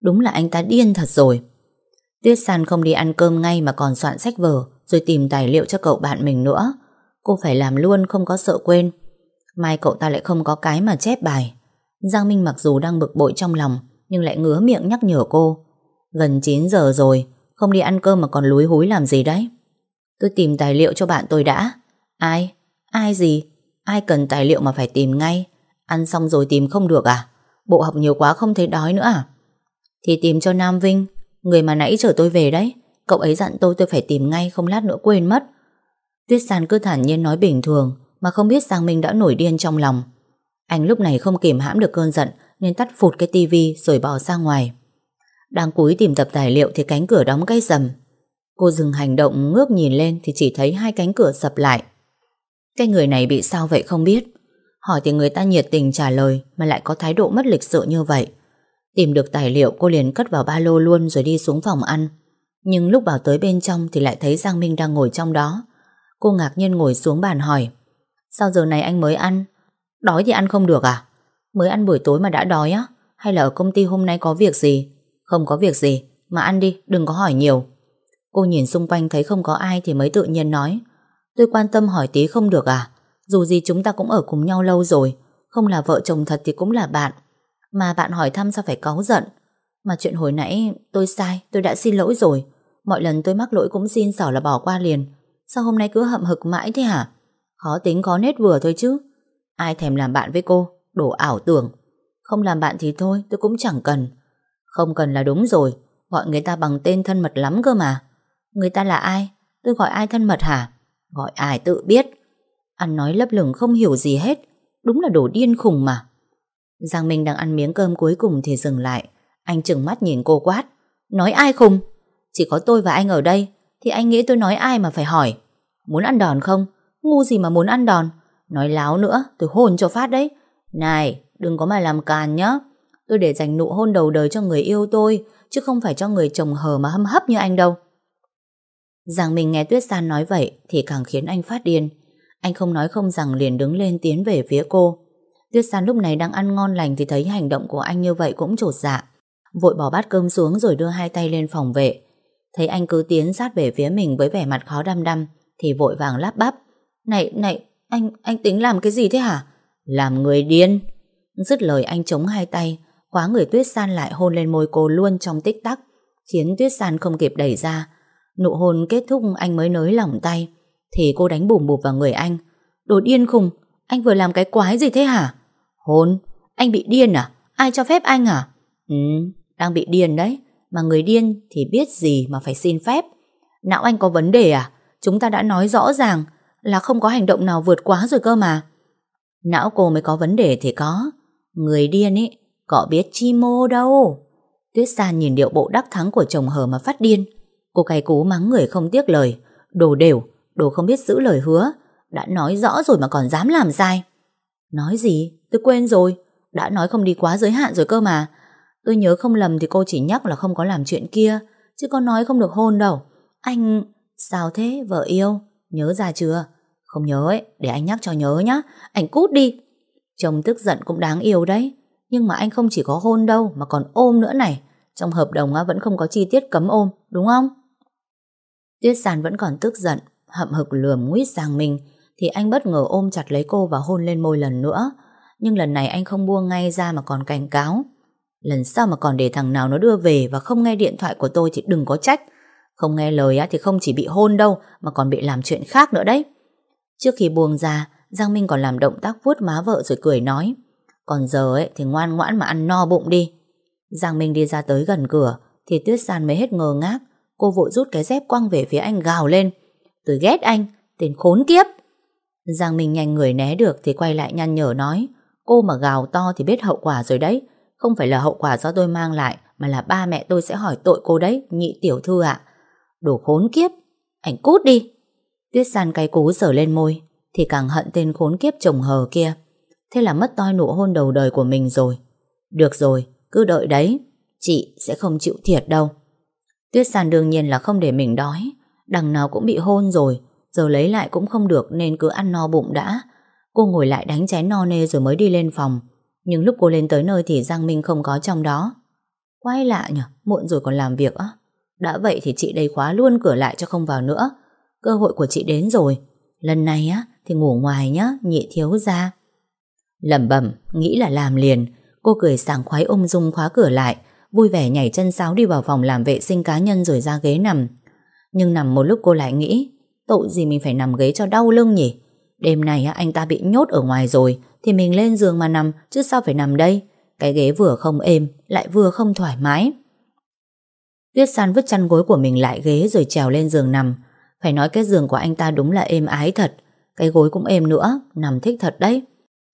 Đúng là anh ta điên thật rồi. Tuyết San không đi ăn cơm ngay mà còn soạn sách vở rồi tìm tài liệu cho cậu bạn mình nữa. Cô phải làm luôn không có sợ quên. Mai cậu ta lại không có cái mà chép bài. Giang Minh mặc dù đang bực bội trong lòng nhưng lại ngứa miệng nhắc nhở cô. Gần 9 giờ rồi, không đi ăn cơm mà còn lúi húi làm gì đấy. Tôi tìm tài liệu cho bạn tôi đã. Ai? Ai gì? Ai cần tài liệu mà phải tìm ngay? Ăn xong rồi tìm không được à? Bộ học nhiều quá không thấy đói nữa à? Thì tìm cho Nam Vinh, người mà nãy chở tôi về đấy. Cậu ấy dặn tôi tôi phải tìm ngay không lát nữa quên mất. Tuyết San cứ thản nhiên nói bình thường, mà không biết Giang Minh đã nổi điên trong lòng. Anh lúc này không kìm hãm được cơn giận, nên tắt phụt cái tivi rồi bỏ ra ngoài. Đang cúi tìm tập tài liệu thì cánh cửa đóng cái rầm. Cô dừng hành động, ngước nhìn lên thì chỉ thấy hai cánh cửa sập lại. Cái người này bị sao vậy không biết. Hỏi thì người ta nhiệt tình trả lời, mà lại có thái độ mất lịch sự như vậy. Tìm được tài liệu, cô liền cất vào ba lô luôn rồi đi xuống phòng ăn. Nhưng lúc vào tới bên trong thì lại thấy Giang Minh đang ngồi trong đó. Cô ngạc nhiên ngồi xuống bàn hỏi Sao giờ này anh mới ăn? Đói thì ăn không được à? Mới ăn buổi tối mà đã đói á? Hay là ở công ty hôm nay có việc gì? Không có việc gì, mà ăn đi, đừng có hỏi nhiều. Cô nhìn xung quanh thấy không có ai thì mới tự nhiên nói Tôi quan tâm hỏi tí không được à? Dù gì chúng ta cũng ở cùng nhau lâu rồi Không là vợ chồng thật thì cũng là bạn Mà bạn hỏi thăm sao phải cáu giận Mà chuyện hồi nãy tôi sai Tôi đã xin lỗi rồi Mọi lần tôi mắc lỗi cũng xin xỏ là bỏ qua liền Sao hôm nay cứ hậm hực mãi thế hả? Khó tính khó nết vừa thôi chứ. Ai thèm làm bạn với cô? Đổ ảo tưởng. Không làm bạn thì thôi, tôi cũng chẳng cần. Không cần là đúng rồi. Gọi người ta bằng tên thân mật lắm cơ mà. Người ta là ai? Tôi gọi ai thân mật hả? Gọi ai tự biết? Ăn nói lấp lửng không hiểu gì hết. Đúng là đồ điên khùng mà. Giang Minh đang ăn miếng cơm cuối cùng thì dừng lại. Anh chừng mắt nhìn cô quát. Nói ai khùng? Chỉ có tôi và anh ở đây. Thì anh nghĩ tôi nói ai mà phải hỏi? Muốn ăn đòn không? Ngu gì mà muốn ăn đòn? Nói láo nữa, tôi hôn cho phát đấy. Này, đừng có mà làm càn nhá. Tôi để dành nụ hôn đầu đời cho người yêu tôi, Chứ không phải cho người chồng hờ mà hâm hấp như anh đâu. Giàng mình nghe Tuyết San nói vậy Thì càng khiến anh phát điên. Anh không nói không rằng liền đứng lên tiến về phía cô. Tuyết San lúc này đang ăn ngon lành Thì thấy hành động của anh như vậy cũng trột dạ. Vội bỏ bát cơm xuống rồi đưa hai tay lên phòng vệ. Thấy anh cứ tiến sát về phía mình Với vẻ mặt khó đăm đăm Thì vội vàng lắp bắp. Này, này, anh anh tính làm cái gì thế hả? Làm người điên. Dứt lời anh chống hai tay Khóa người Tuyết San lại hôn lên môi cô luôn trong tích tắc Khiến Tuyết San không kịp đẩy ra. Nụ hôn kết thúc anh mới nới lỏng tay Thì cô đánh bùm bụp vào người anh. Đồ điên khùng Anh vừa làm cái quái gì thế hả? Hôn Anh bị điên à? Ai cho phép anh à Ừ Đang bị điên đấy. Mà người điên thì biết gì mà phải xin phép? Não anh có vấn đề à? Chúng ta đã nói rõ ràng Là không có hành động nào vượt quá rồi cơ mà. Não cô mới có vấn đề thì có. Người điên ấy Có biết chi mô đâu. Tuyết San nhìn điệu bộ đắc thắng của chồng hờ mà phát điên. Cô cay cú mắng người không tiếc lời. Đồ đều, đồ không biết giữ lời hứa. Đã nói rõ rồi mà còn dám làm sai. Nói gì? Tôi quên rồi. Đã nói không đi quá giới hạn rồi cơ mà. Tôi nhớ không lầm thì cô chỉ nhắc là không có làm chuyện kia Chứ có nói không được hôn đâu Anh... Sao thế vợ yêu? Nhớ ra chưa? Không nhớ ấy, để anh nhắc cho nhớ nhá Anh cút đi Chồng tức giận cũng đáng yêu đấy Nhưng mà anh không chỉ có hôn đâu Mà còn ôm nữa này Trong hợp đồng vẫn không có chi tiết cấm ôm Đúng không? Tuyết Sàn vẫn còn tức giận, hậm hực lườm nguyết Giang mình thì anh bất ngờ ôm chặt lấy cô và hôn lên môi lần nữa. Nhưng lần này anh không buông ngay ra mà còn cảnh cáo. Lần sau mà còn để thằng nào nó đưa về và không nghe điện thoại của tôi thì đừng có trách. Không nghe lời thì không chỉ bị hôn đâu mà còn bị làm chuyện khác nữa đấy. Trước khi buông ra, Giang Minh còn làm động tác vuốt má vợ rồi cười nói. Còn giờ ấy thì ngoan ngoãn mà ăn no bụng đi. Giang Minh đi ra tới gần cửa thì Tuyết San mới hết ngờ ngác Cô vội rút cái dép quăng về phía anh gào lên Tôi ghét anh Tên khốn kiếp Giang Minh nhanh người né được Thì quay lại nhăn nhở nói Cô mà gào to thì biết hậu quả rồi đấy. Không phải là hậu quả do tôi mang lại, mà là ba mẹ tôi sẽ hỏi tội cô đấy, nhị tiểu thư ạ. Đồ khốn kiếp, anh cút đi. Tuyết san cay cú sở lên môi, thì càng hận tên khốn kiếp chồng hờ kia. Thế là mất toi nụ hôn đầu đời của mình rồi. Được rồi, cứ đợi đấy, chị sẽ không chịu thiệt đâu. Tuyết san đương nhiên là không để mình đói, đằng nào cũng bị hôn rồi, giờ lấy lại cũng không được nên cứ ăn no bụng đã. Cô ngồi lại đánh chén no nê rồi mới đi lên phòng. Nhưng lúc cô lên tới nơi thì Giang Minh không có trong đó. Quay lạ nhỉ, muộn rồi còn làm việc á. Đã vậy thì chị đây khóa luôn cửa lại cho không vào nữa. Cơ hội của chị đến rồi. Lần này á thì ngủ ngoài nhá, nhị thiếu ra. Lẩm bẩm, nghĩ là làm liền. Cô cười sảng khoái ung dung khóa cửa lại, vui vẻ nhảy chân sáo đi vào phòng làm vệ sinh cá nhân rồi ra ghế nằm. Nhưng nằm một lúc cô lại nghĩ, tội gì mình phải nằm ghế cho đau lưng nhỉ? Đêm này anh ta bị nhốt ở ngoài rồi thì mình lên giường mà nằm, Chứ sao phải nằm đây? Cái ghế vừa không êm, Lại vừa không thoải mái. Tuyết san vứt chăn gối của mình lại ghế Rồi trèo lên giường nằm. Phải nói cái giường của anh ta đúng là êm ái thật. Cái gối cũng êm nữa, Nằm thích thật đấy.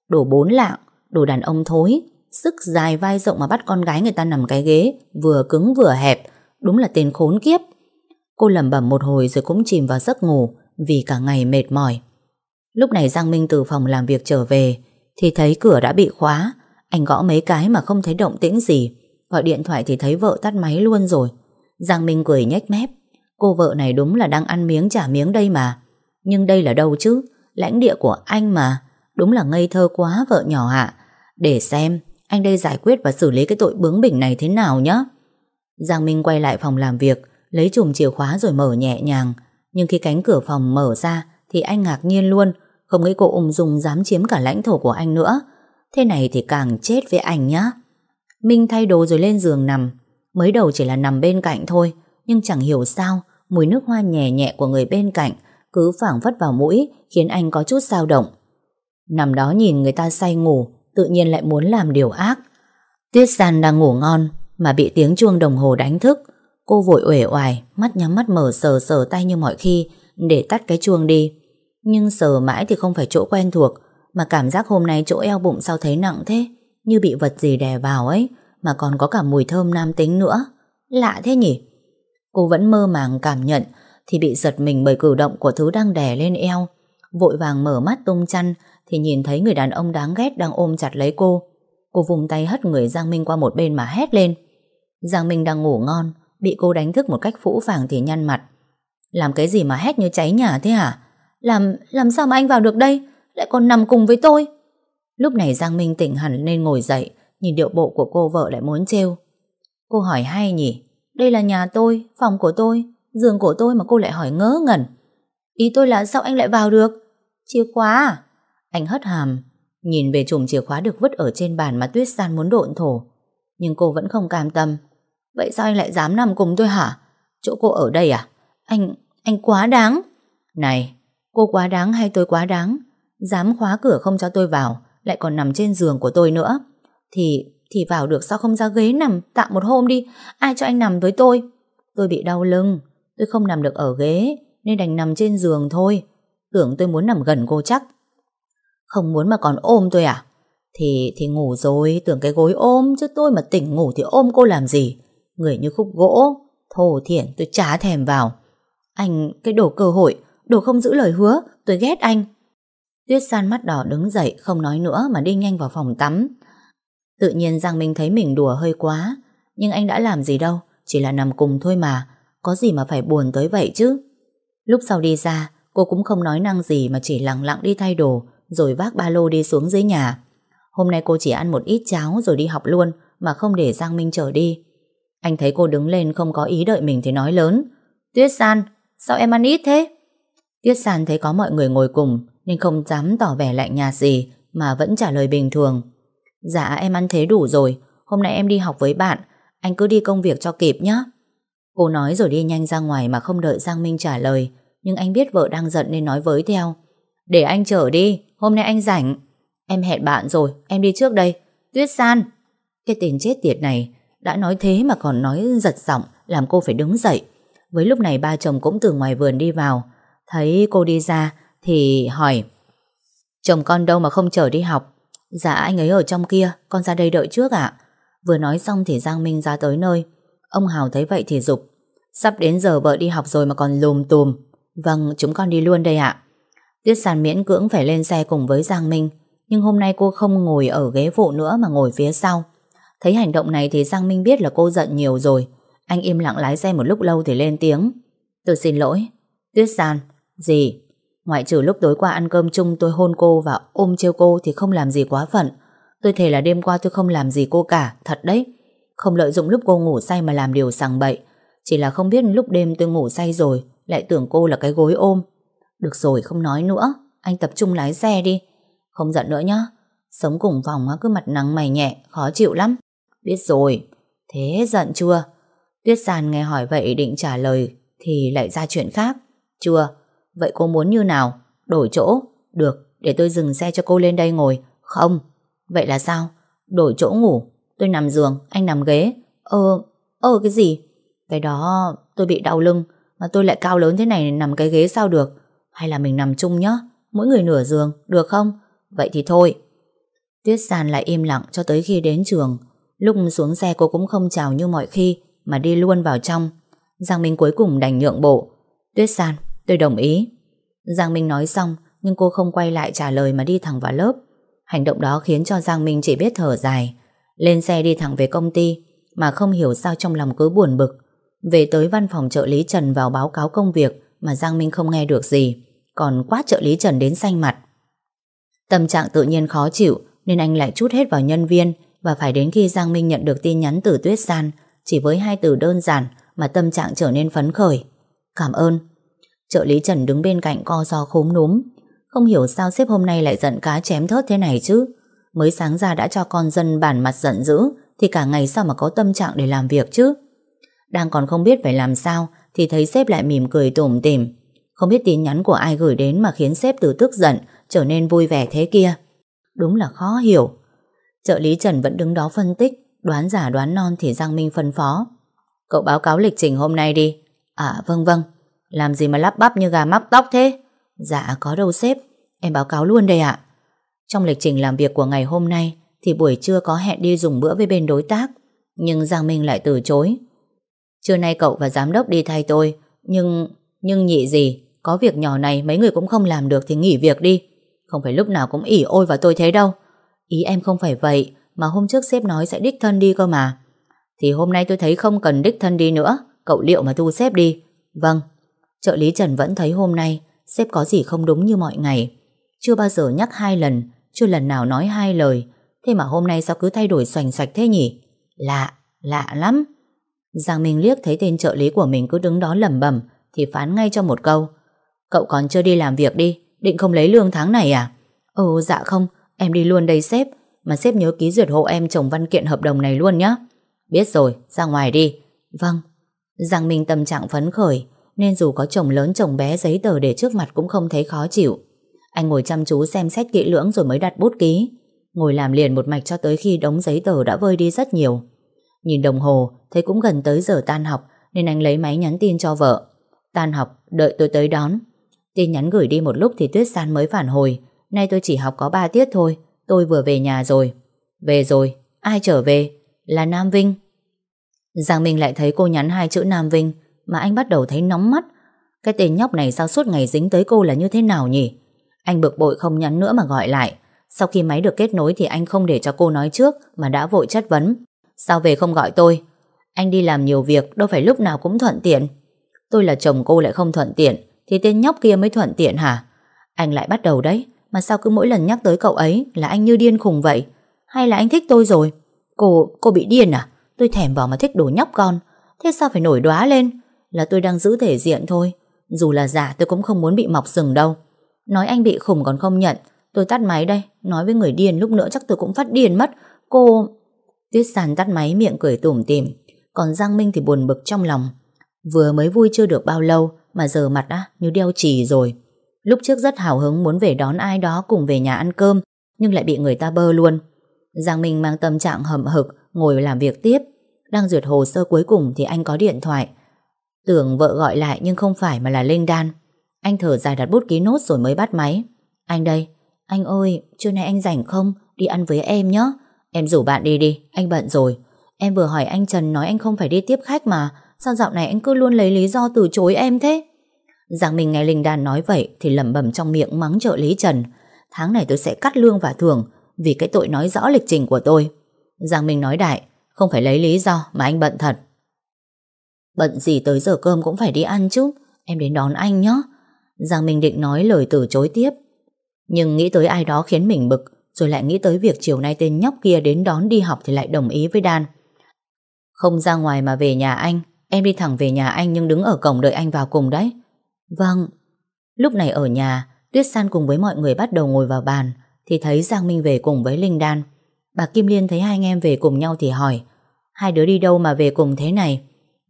Đồ bốn lạng, Đồ đàn ông thối. Sức dài vai rộng mà bắt con gái người ta nằm cái ghế, Vừa cứng vừa hẹp, Đúng là tên khốn kiếp. Cô lẩm bẩm một hồi rồi cũng chìm vào giấc ngủ, Vì cả ngày mệt mỏi. Lúc này Giang Minh từ phòng làm việc trở về. Thì thấy cửa đã bị khóa. Anh gõ mấy cái mà không thấy động tĩnh gì. Gọi điện thoại thì thấy vợ tắt máy luôn rồi. Giang Minh cười nhếch mép. Cô vợ này đúng là đang ăn miếng trả miếng đây mà. Nhưng đây là đâu chứ? Lãnh địa của anh mà. Đúng là ngây thơ quá vợ nhỏ ạ. Để xem, anh đây giải quyết và xử lý cái tội bướng bỉnh này thế nào nhá. Giang Minh quay lại phòng làm việc, Lấy chùm chìa khóa rồi mở nhẹ nhàng. Nhưng khi cánh cửa phòng mở ra Thì anh ngạc nhiên luôn không nghĩ cô ung dung dám chiếm cả lãnh thổ của anh nữa. Thế này thì càng chết với anh nhá. Minh thay đồ rồi lên giường nằm. Mới đầu chỉ là nằm bên cạnh thôi, Nhưng chẳng hiểu sao, Mùi nước hoa nhẹ nhẹ của người bên cạnh Cứ phảng phất vào mũi, Khiến anh có chút dao động. Nằm đó nhìn người ta say ngủ, Tự nhiên lại muốn làm điều ác. Tuyết San đang ngủ ngon, Mà bị tiếng chuông đồng hồ đánh thức. Cô vội uể oải, Mắt nhắm mắt mở sờ sờ tay như mọi khi, Để tắt cái chuông đi nhưng sờ mãi thì không phải chỗ quen thuộc, Mà cảm giác hôm nay chỗ eo bụng sao thấy nặng thế? Như bị vật gì đè vào ấy, Mà còn có cả mùi thơm nam tính nữa. Lạ thế nhỉ? Cô vẫn mơ màng cảm nhận, Thì bị giật mình bởi cử động của thứ đang đè lên eo. Vội vàng mở mắt tung chăn, Thì nhìn thấy người đàn ông đáng ghét Đang ôm chặt lấy cô. Cô vùng tay hất người Giang Minh qua một bên mà hét lên. Giang Minh đang ngủ ngon, Bị cô đánh thức một cách phũ phàng thì nhăn mặt. Làm cái gì mà hét như cháy nhà thế hả? Làm, làm sao mà anh vào được đây? Lại còn nằm cùng với tôi. Lúc này Giang Minh tỉnh hẳn nên ngồi dậy Nhìn điệu bộ của cô vợ lại muốn trêu. Cô hỏi hay nhỉ? Đây là nhà tôi, phòng của tôi Giường của tôi mà cô lại hỏi ngớ ngẩn. Ý tôi là sao anh lại vào được? Chìa khóa à? Anh hất hàm Nhìn về chùm chìa khóa được vứt ở trên bàn mà Tuyết San muốn độn thổ. Nhưng cô vẫn không cam tâm. Vậy sao anh lại dám nằm cùng tôi hả? Chỗ cô ở đây à? Anh, anh quá đáng. Này Cô quá đáng hay tôi quá đáng? Dám khóa cửa không cho tôi vào, Lại còn nằm trên giường của tôi nữa. Thì thì vào được sao không ra ghế nằm Tạm một hôm đi? Ai cho anh nằm với tôi? Tôi bị đau lưng. Tôi không nằm được ở ghế, Nên đành nằm trên giường thôi. Tưởng tôi muốn nằm gần cô chắc. Không muốn mà còn ôm tôi à? Thì thì ngủ rồi, Tưởng cái gối ôm, Chứ tôi mà tỉnh ngủ thì ôm cô làm gì? Người như khúc gỗ Thổ thiển, tôi chả thèm vào. Anh, cái đồ cơ hội Đồ không giữ lời hứa Tôi ghét anh. Tuyết san mắt đỏ đứng dậy Không nói nữa mà đi nhanh vào phòng tắm. Tự nhiên Giang Minh thấy mình đùa hơi quá Nhưng anh đã làm gì đâu Chỉ là nằm cùng thôi mà Có gì mà phải buồn tới vậy chứ? Lúc sau đi ra Cô cũng không nói năng gì mà chỉ lặng lặng đi thay đồ Rồi vác ba lô đi xuống dưới nhà. Hôm nay cô chỉ ăn một ít cháo rồi đi học luôn Mà không để Giang Minh chở đi. Anh thấy cô đứng lên không có ý đợi mình thì nói lớn Tuyết San, sao em ăn ít thế? Tiết San thấy có mọi người ngồi cùng nên không dám tỏ vẻ lạnh nhạt gì mà vẫn trả lời bình thường. Dạ em ăn thế đủ rồi, hôm nay em đi học với bạn, anh cứ đi công việc cho kịp nhé. Cô nói rồi đi nhanh ra ngoài mà không đợi Giang Minh trả lời, nhưng anh biết vợ đang giận nên nói với theo. Để anh chở đi, hôm nay anh rảnh. Em hẹn bạn rồi, em đi trước đây. Tuyết San! Cái tên chết tiệt này đã nói thế mà còn nói giật giọng làm cô phải đứng dậy. Với lúc này ba chồng cũng từ ngoài vườn đi vào, Thấy cô đi ra thì hỏi, Chồng con đâu mà không chở đi học? Dạ anh ấy ở trong kia, Con ra đây đợi trước ạ. Vừa nói xong thì Giang Minh ra tới nơi. Ông Hào thấy vậy thì dục Sắp đến giờ vợ đi học rồi mà còn lùm tùm. Vâng chúng con đi luôn đây ạ. Tuyết Sàn miễn cưỡng phải lên xe cùng với Giang Minh, Nhưng hôm nay cô không ngồi ở ghế phụ nữa Mà ngồi phía sau. Thấy hành động này thì Giang Minh biết là cô giận nhiều rồi. Anh im lặng lái xe một lúc lâu thì lên tiếng, Tôi xin lỗi. Tuyết Sàn gì Ngoại trừ lúc tối qua ăn cơm chung tôi hôn cô và ôm trêu cô thì không làm gì quá phận. Tôi thề là đêm qua tôi không làm gì cô cả, thật đấy. Không lợi dụng lúc cô ngủ say mà làm điều sằng bậy. Chỉ là không biết lúc đêm tôi ngủ say rồi, lại tưởng cô là cái gối ôm. Được rồi, không nói nữa. Anh tập trung lái xe đi. Không giận nữa nhá. Sống cùng phòng cứ mặt nắng mày nhẹ, khó chịu lắm. Biết rồi. Thế giận chưa? Tuyết Sàn nghe hỏi vậy định trả lời thì lại ra chuyện khác. Chưa. Vậy cô muốn như nào? Đổi chỗ? Được, để tôi dừng xe cho cô lên đây ngồi. Không. Vậy là sao? Đổi chỗ ngủ. Tôi nằm giường, anh nằm ghế. Ờ, ờ cái gì? Cái đó tôi bị đau lưng, mà tôi lại cao lớn thế này nằm cái ghế sao được? Hay là mình nằm chung nhá? Mỗi người nửa giường, được không? Vậy thì thôi. Tuyết Sàn lại im lặng cho tới khi đến trường. Lúc xuống xe cô cũng không chào như mọi khi, mà đi luôn vào trong. Giang Minh cuối cùng đành nhượng bộ. Tuyết Sàn, Tôi đồng ý. Giang Minh nói xong, nhưng cô không quay lại trả lời mà đi thẳng vào lớp. Hành động đó khiến cho Giang Minh chỉ biết thở dài. Lên xe đi thẳng về công ty, mà không hiểu sao trong lòng cứ buồn bực. Về tới văn phòng trợ lý Trần vào báo cáo công việc mà Giang Minh không nghe được gì. Còn quát trợ lý Trần đến xanh mặt. Tâm trạng tự nhiên khó chịu nên anh lại chút hết vào nhân viên và phải đến khi Giang Minh nhận được tin nhắn từ Tuyết San chỉ với hai từ đơn giản mà tâm trạng trở nên phấn khởi. Cảm ơn, Trợ lý Trần đứng bên cạnh co do khốm núm. Không hiểu sao sếp hôm nay lại giận cá chém thớt thế này chứ. Mới sáng ra đã cho con dân bản mặt giận dữ, Thì cả ngày sao mà có tâm trạng để làm việc chứ? Đang còn không biết phải làm sao, Thì thấy sếp lại mỉm cười tủm tỉm. Không biết tin nhắn của ai gửi đến Mà khiến sếp từ tức giận, Trở nên vui vẻ thế kia. Đúng là khó hiểu. Trợ lý Trần vẫn đứng đó phân tích, Đoán giả đoán non thì Giang Minh phân phó. Cậu báo cáo lịch trình hôm nay đi. À vâng vâng làm gì mà lắp bắp như gà mắc tóc thế? Dạ có đâu sếp, em báo cáo luôn đây ạ. Trong lịch trình làm việc của ngày hôm nay thì buổi trưa có hẹn đi dùng bữa với bên đối tác, nhưng Giang Minh lại từ chối. Trưa nay cậu và giám đốc đi thay tôi, nhưng... nhưng nhị gì, có việc nhỏ này mấy người cũng không làm được thì nghỉ việc đi. Không phải lúc nào cũng ỉ ôi vào tôi thế đâu. Ý em không phải vậy, mà hôm trước sếp nói sẽ đích thân đi cơ mà. Thì hôm nay tôi thấy không cần đích thân đi nữa, cậu liệu mà thu xếp đi. Vâng, Trợ lý Trần vẫn thấy hôm nay sếp có gì không đúng như mọi ngày. Chưa bao giờ nhắc hai lần, chưa lần nào nói hai lời. Thế mà hôm nay sao cứ thay đổi xoành sạch thế nhỉ? Lạ, lạ lắm. Giang Minh liếc thấy tên trợ lý của mình cứ đứng đó lẩm bẩm thì phán ngay cho một câu. Cậu còn chưa đi làm việc đi, định không lấy lương tháng này à? Ồ dạ không, em đi luôn đây sếp. Mà sếp nhớ ký duyệt hộ em chồng văn kiện hợp đồng này luôn nhé. Biết rồi, ra ngoài đi. Vâng. Giang Minh tâm trạng phấn khởi, nên dù có chồng lớn chồng bé giấy tờ để trước mặt cũng không thấy khó chịu. Anh ngồi chăm chú xem xét kỹ lưỡng rồi mới đặt bút ký. Ngồi làm liền một mạch cho tới khi đống giấy tờ đã vơi đi rất nhiều. Nhìn đồng hồ, thấy cũng gần tới giờ tan học nên anh lấy máy nhắn tin cho vợ. Tan học, đợi tôi tới đón. Tin nhắn gửi đi một lúc thì Tuyết San mới phản hồi. Nay tôi chỉ học có 3 tiết thôi, tôi vừa về nhà rồi. Về rồi, ai trở về? Là Nam Vinh. Giang Minh lại thấy cô nhắn hai chữ Nam Vinh mà anh bắt đầu thấy nóng mắt. Cái tên nhóc này sao suốt ngày dính tới cô là như thế nào nhỉ? Anh bực bội không nhắn nữa mà gọi lại. Sau khi máy được kết nối thì anh không để cho cô nói trước mà đã vội chất vấn. Sao về không gọi tôi? Anh đi làm nhiều việc đâu phải lúc nào cũng thuận tiện. Tôi là chồng cô lại không thuận tiện thì tên nhóc kia mới thuận tiện hả? Anh lại bắt đầu đấy mà sao cứ mỗi lần nhắc tới cậu ấy là anh như điên khùng vậy? Hay là anh thích tôi rồi? Cô, cô bị điên à? Tôi thèm vào mà thích đồ nhóc con Thế sao phải nổi đoá lên? Là tôi đang giữ thể diện thôi. Dù là giả, tôi cũng không muốn bị mọc sừng đâu. Nói anh bị khủng còn không nhận. Tôi tắt máy đây. Nói với người điên, lúc nữa chắc tôi cũng phát điên mất. Cô... Tuyết sàn tắt máy, miệng cười tủm tỉm. Còn Giang Minh thì buồn bực trong lòng. Vừa mới vui chưa được bao lâu, mà giờ mặt á, như đeo chì rồi. Lúc trước rất hào hứng muốn về đón ai đó cùng về nhà ăn cơm, nhưng lại bị người ta bơ luôn. Giang Minh mang tâm trạng hầm hực, ngồi làm việc tiếp. Đang duyệt hồ sơ cuối cùng thì anh có điện thoại Tưởng vợ gọi lại nhưng không phải mà là Linh Đan. Anh thở dài đặt bút ký nốt rồi mới bắt máy. Anh đây, anh ơi, trưa nay anh rảnh không? đi ăn với em nhé. Em rủ bạn đi đi, anh bận rồi. Em vừa hỏi anh Trần nói anh không phải đi tiếp khách mà, sao dạo này anh cứ luôn lấy lý do từ chối em thế? Giang Minh nghe Linh Đan nói vậy thì lẩm bẩm trong miệng mắng trợ lý Trần. Tháng này tôi sẽ cắt lương và thưởng vì cái tội nói rõ lịch trình của tôi. Giang Minh nói đại, không phải lấy lý do mà anh bận thật. Bận gì tới giờ cơm cũng phải đi ăn chứ, em đến đón anh nhé. Giang Minh định nói lời từ chối tiếp. Nhưng nghĩ tới ai đó khiến mình bực, rồi lại nghĩ tới việc chiều nay tên nhóc kia đến đón đi học thì lại đồng ý với Đan. Không ra ngoài mà về nhà anh, em đi thẳng về nhà anh nhưng đứng ở cổng đợi anh vào cùng đấy. Vâng. Lúc này ở nhà, Tuyết San cùng với mọi người bắt đầu ngồi vào bàn, thì thấy Giang Minh về cùng với Linh Đan. Bà Kim Liên thấy hai anh em về cùng nhau thì hỏi, hai đứa đi đâu mà về cùng thế này?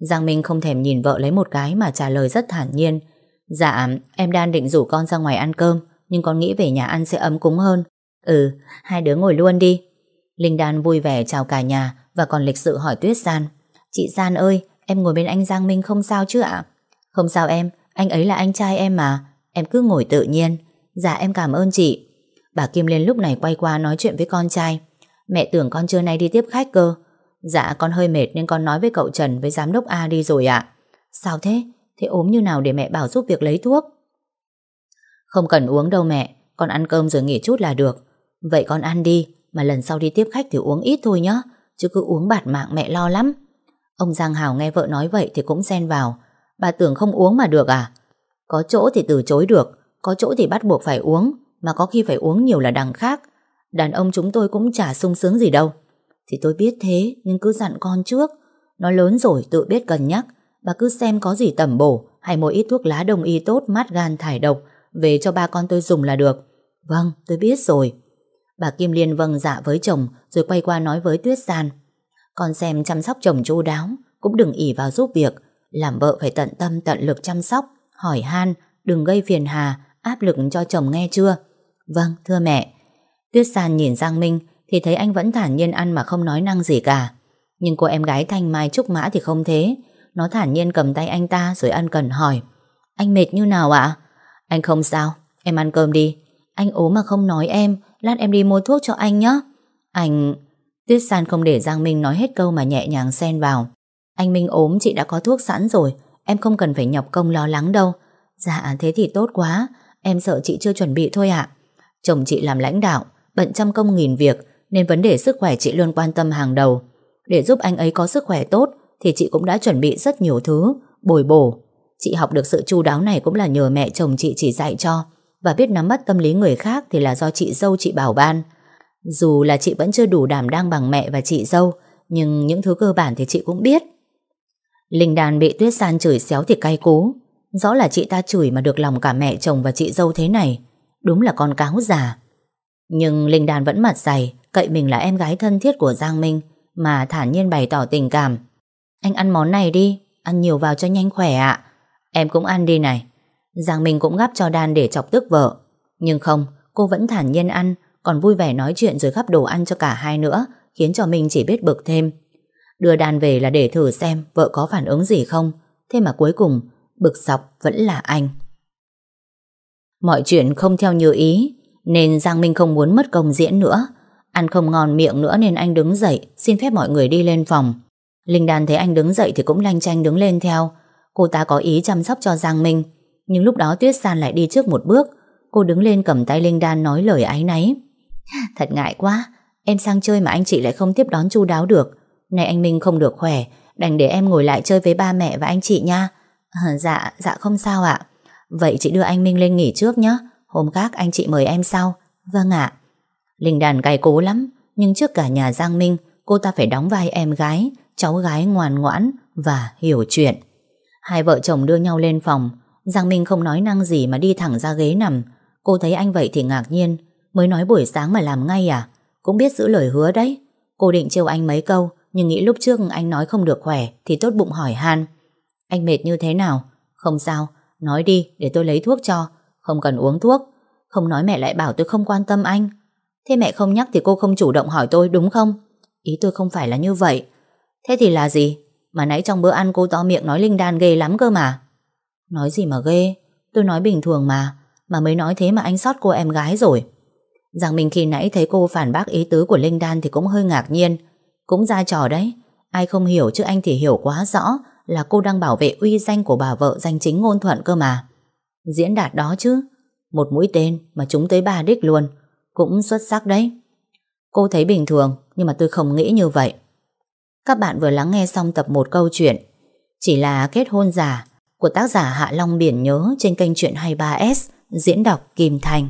Giang Minh không thèm nhìn vợ lấy một cái mà trả lời rất thản nhiên. Dạ, em đang định rủ con ra ngoài ăn cơm, nhưng con nghĩ về nhà ăn sẽ ấm cúng hơn. Ừ, hai đứa ngồi luôn đi. Linh Đan vui vẻ chào cả nhà và còn lịch sự hỏi Tuyết San. Chị San ơi, em ngồi bên anh Giang Minh không sao chứ ạ? Không sao em, anh ấy là anh trai em mà. Em cứ ngồi tự nhiên. Dạ em cảm ơn chị. Bà Kim Liên lúc này quay qua nói chuyện với con trai. Mẹ tưởng con trưa nay đi tiếp khách cơ. Dạ con hơi mệt nên con nói với cậu Trần với giám đốc A đi rồi ạ. Sao thế? Thế ốm như nào để mẹ bảo giúp việc lấy thuốc? Không cần uống đâu mẹ, con ăn cơm rồi nghỉ chút là được. Vậy con ăn đi, mà lần sau đi tiếp khách thì uống ít thôi nhé, chứ cứ uống bạt mạng mẹ lo lắm. Ông Giang Hào nghe vợ nói vậy thì cũng xen vào. Bà tưởng không uống mà được à? Có chỗ thì từ chối được, có chỗ thì bắt buộc phải uống, mà có khi phải uống nhiều là đằng khác. Đàn ông chúng tôi cũng chả sung sướng gì đâu. Thì tôi biết thế, nhưng cứ dặn con trước. Nó lớn rồi, tự biết cân nhắc. Bà cứ xem có gì tẩm bổ, hay một ít thuốc lá đông y tốt, mát gan thải độc, về cho ba con tôi dùng là được. Vâng, tôi biết rồi. Bà Kim Liên vâng dạ với chồng, rồi quay qua nói với Tuyết San. Con xem chăm sóc chồng chu đáo, cũng đừng ỉ vào giúp việc. Làm vợ phải tận tâm tận lực chăm sóc, hỏi han, đừng gây phiền hà, áp lực cho chồng nghe chưa? Vâng, thưa mẹ. Tuyết San nhìn Giang Minh thì thấy anh vẫn thản nhiên ăn mà không nói năng gì cả. Nhưng cô em gái Thanh Mai Trúc Mã thì không thế. Nó thản nhiên cầm tay anh ta rồi ân cần hỏi. Anh mệt như nào ạ? Anh không sao, em ăn cơm đi. Anh ốm mà không nói em, lát em đi mua thuốc cho anh nhé. Anh... Tuyết San không để Giang Minh nói hết câu mà nhẹ nhàng xen vào. Anh Minh ốm chị đã có thuốc sẵn rồi, em không cần phải nhọc công lo lắng đâu. Dạ thế thì tốt quá, em sợ chị chưa chuẩn bị thôi ạ. Chồng chị làm lãnh đạo, bận trăm công nghìn việc, nên vấn đề sức khỏe chị luôn quan tâm hàng đầu. Để giúp anh ấy có sức khỏe tốt, thì chị cũng đã chuẩn bị rất nhiều thứ, bồi bổ. Chị học được sự chu đáo này cũng là nhờ mẹ chồng chị chỉ dạy cho, và biết nắm bắt tâm lý người khác thì là do chị dâu chị bảo ban. Dù là chị vẫn chưa đủ đảm đang bằng mẹ và chị dâu, nhưng những thứ cơ bản thì chị cũng biết. Linh đàn bị Tuyết San chửi xéo thì cay cú. Rõ là chị ta chửi mà được lòng cả mẹ chồng và chị dâu thế này. Đúng là con cáo già. Nhưng Linh đàn vẫn mặt dày, cậy mình là em gái thân thiết của Giang Minh, mà thản nhiên bày tỏ tình cảm. Anh ăn món này đi, ăn nhiều vào cho nhanh khỏe ạ. Em cũng ăn đi này. Giang Minh cũng gắp cho Đan để chọc tức vợ. Nhưng không, cô vẫn thản nhiên ăn, còn vui vẻ nói chuyện rồi gắp đồ ăn cho cả hai nữa, khiến cho Minh chỉ biết bực thêm. Đưa Đan về là để thử xem vợ có phản ứng gì không. Thế mà cuối cùng, bực sọc vẫn là anh. Mọi chuyện không theo như ý, nên Giang Minh không muốn mất công diễn nữa. Ăn không ngon miệng nữa nên anh đứng dậy, xin phép mọi người đi lên phòng. Linh Đan thấy anh đứng dậy thì cũng lanh chanh đứng lên theo. Cô ta có ý chăm sóc cho Giang Minh, nhưng lúc đó Tuyết San lại đi trước một bước. Cô đứng lên cầm tay Linh Đan nói lời ái náy. Thật ngại quá, em sang chơi mà anh chị lại không tiếp đón chu đáo được. Này anh Minh không được khỏe, đành để em ngồi lại chơi với ba mẹ và anh chị nha. À, dạ, dạ không sao ạ. Vậy chị đưa anh Minh lên nghỉ trước nhé. Hôm khác anh chị mời em sau. Vâng ạ. Linh Đàn gay cố lắm, nhưng trước cả nhà Giang Minh, cô ta phải đóng vai em gái, cháu gái ngoan ngoãn và hiểu chuyện. Hai vợ chồng đưa nhau lên phòng, Giang Minh không nói năng gì mà đi thẳng ra ghế nằm. Cô thấy anh vậy thì ngạc nhiên, mới nói buổi sáng mà làm ngay à? Cũng biết giữ lời hứa đấy. Cô định trêu anh mấy câu, nhưng nghĩ lúc trước anh nói không được khỏe thì tốt bụng hỏi han. Anh mệt như thế nào? Không sao, nói đi để tôi lấy thuốc cho. Không cần uống thuốc. Không nói mẹ lại bảo tôi không quan tâm anh. Thế mẹ không nhắc thì cô không chủ động hỏi tôi, đúng không? Ý tôi không phải là như vậy. Thế thì là gì? Mà nãy trong bữa ăn cô to miệng nói Linh Đan ghê lắm cơ mà. Nói gì mà ghê? Tôi nói bình thường mà. Mà mới nói thế mà anh sót cô em gái rồi. rằng mình khi nãy thấy cô phản bác ý tứ của Linh Đan thì cũng hơi ngạc nhiên. Cũng ra trò đấy. Ai không hiểu chứ anh thì hiểu quá rõ là cô đang bảo vệ uy danh của bà vợ danh chính ngôn thuận cơ mà. Diễn đạt đó chứ. Một mũi tên mà chúng tới ba đích luôn. Cũng xuất sắc đấy. Cô thấy bình thường, nhưng mà tôi không nghĩ như vậy. Các bạn vừa lắng nghe xong tập 1 câu chuyện, Chỉ là kết hôn giả của tác giả Hạ Long Biển Nhớ trên kênh truyện 23S diễn đọc Kim Thành.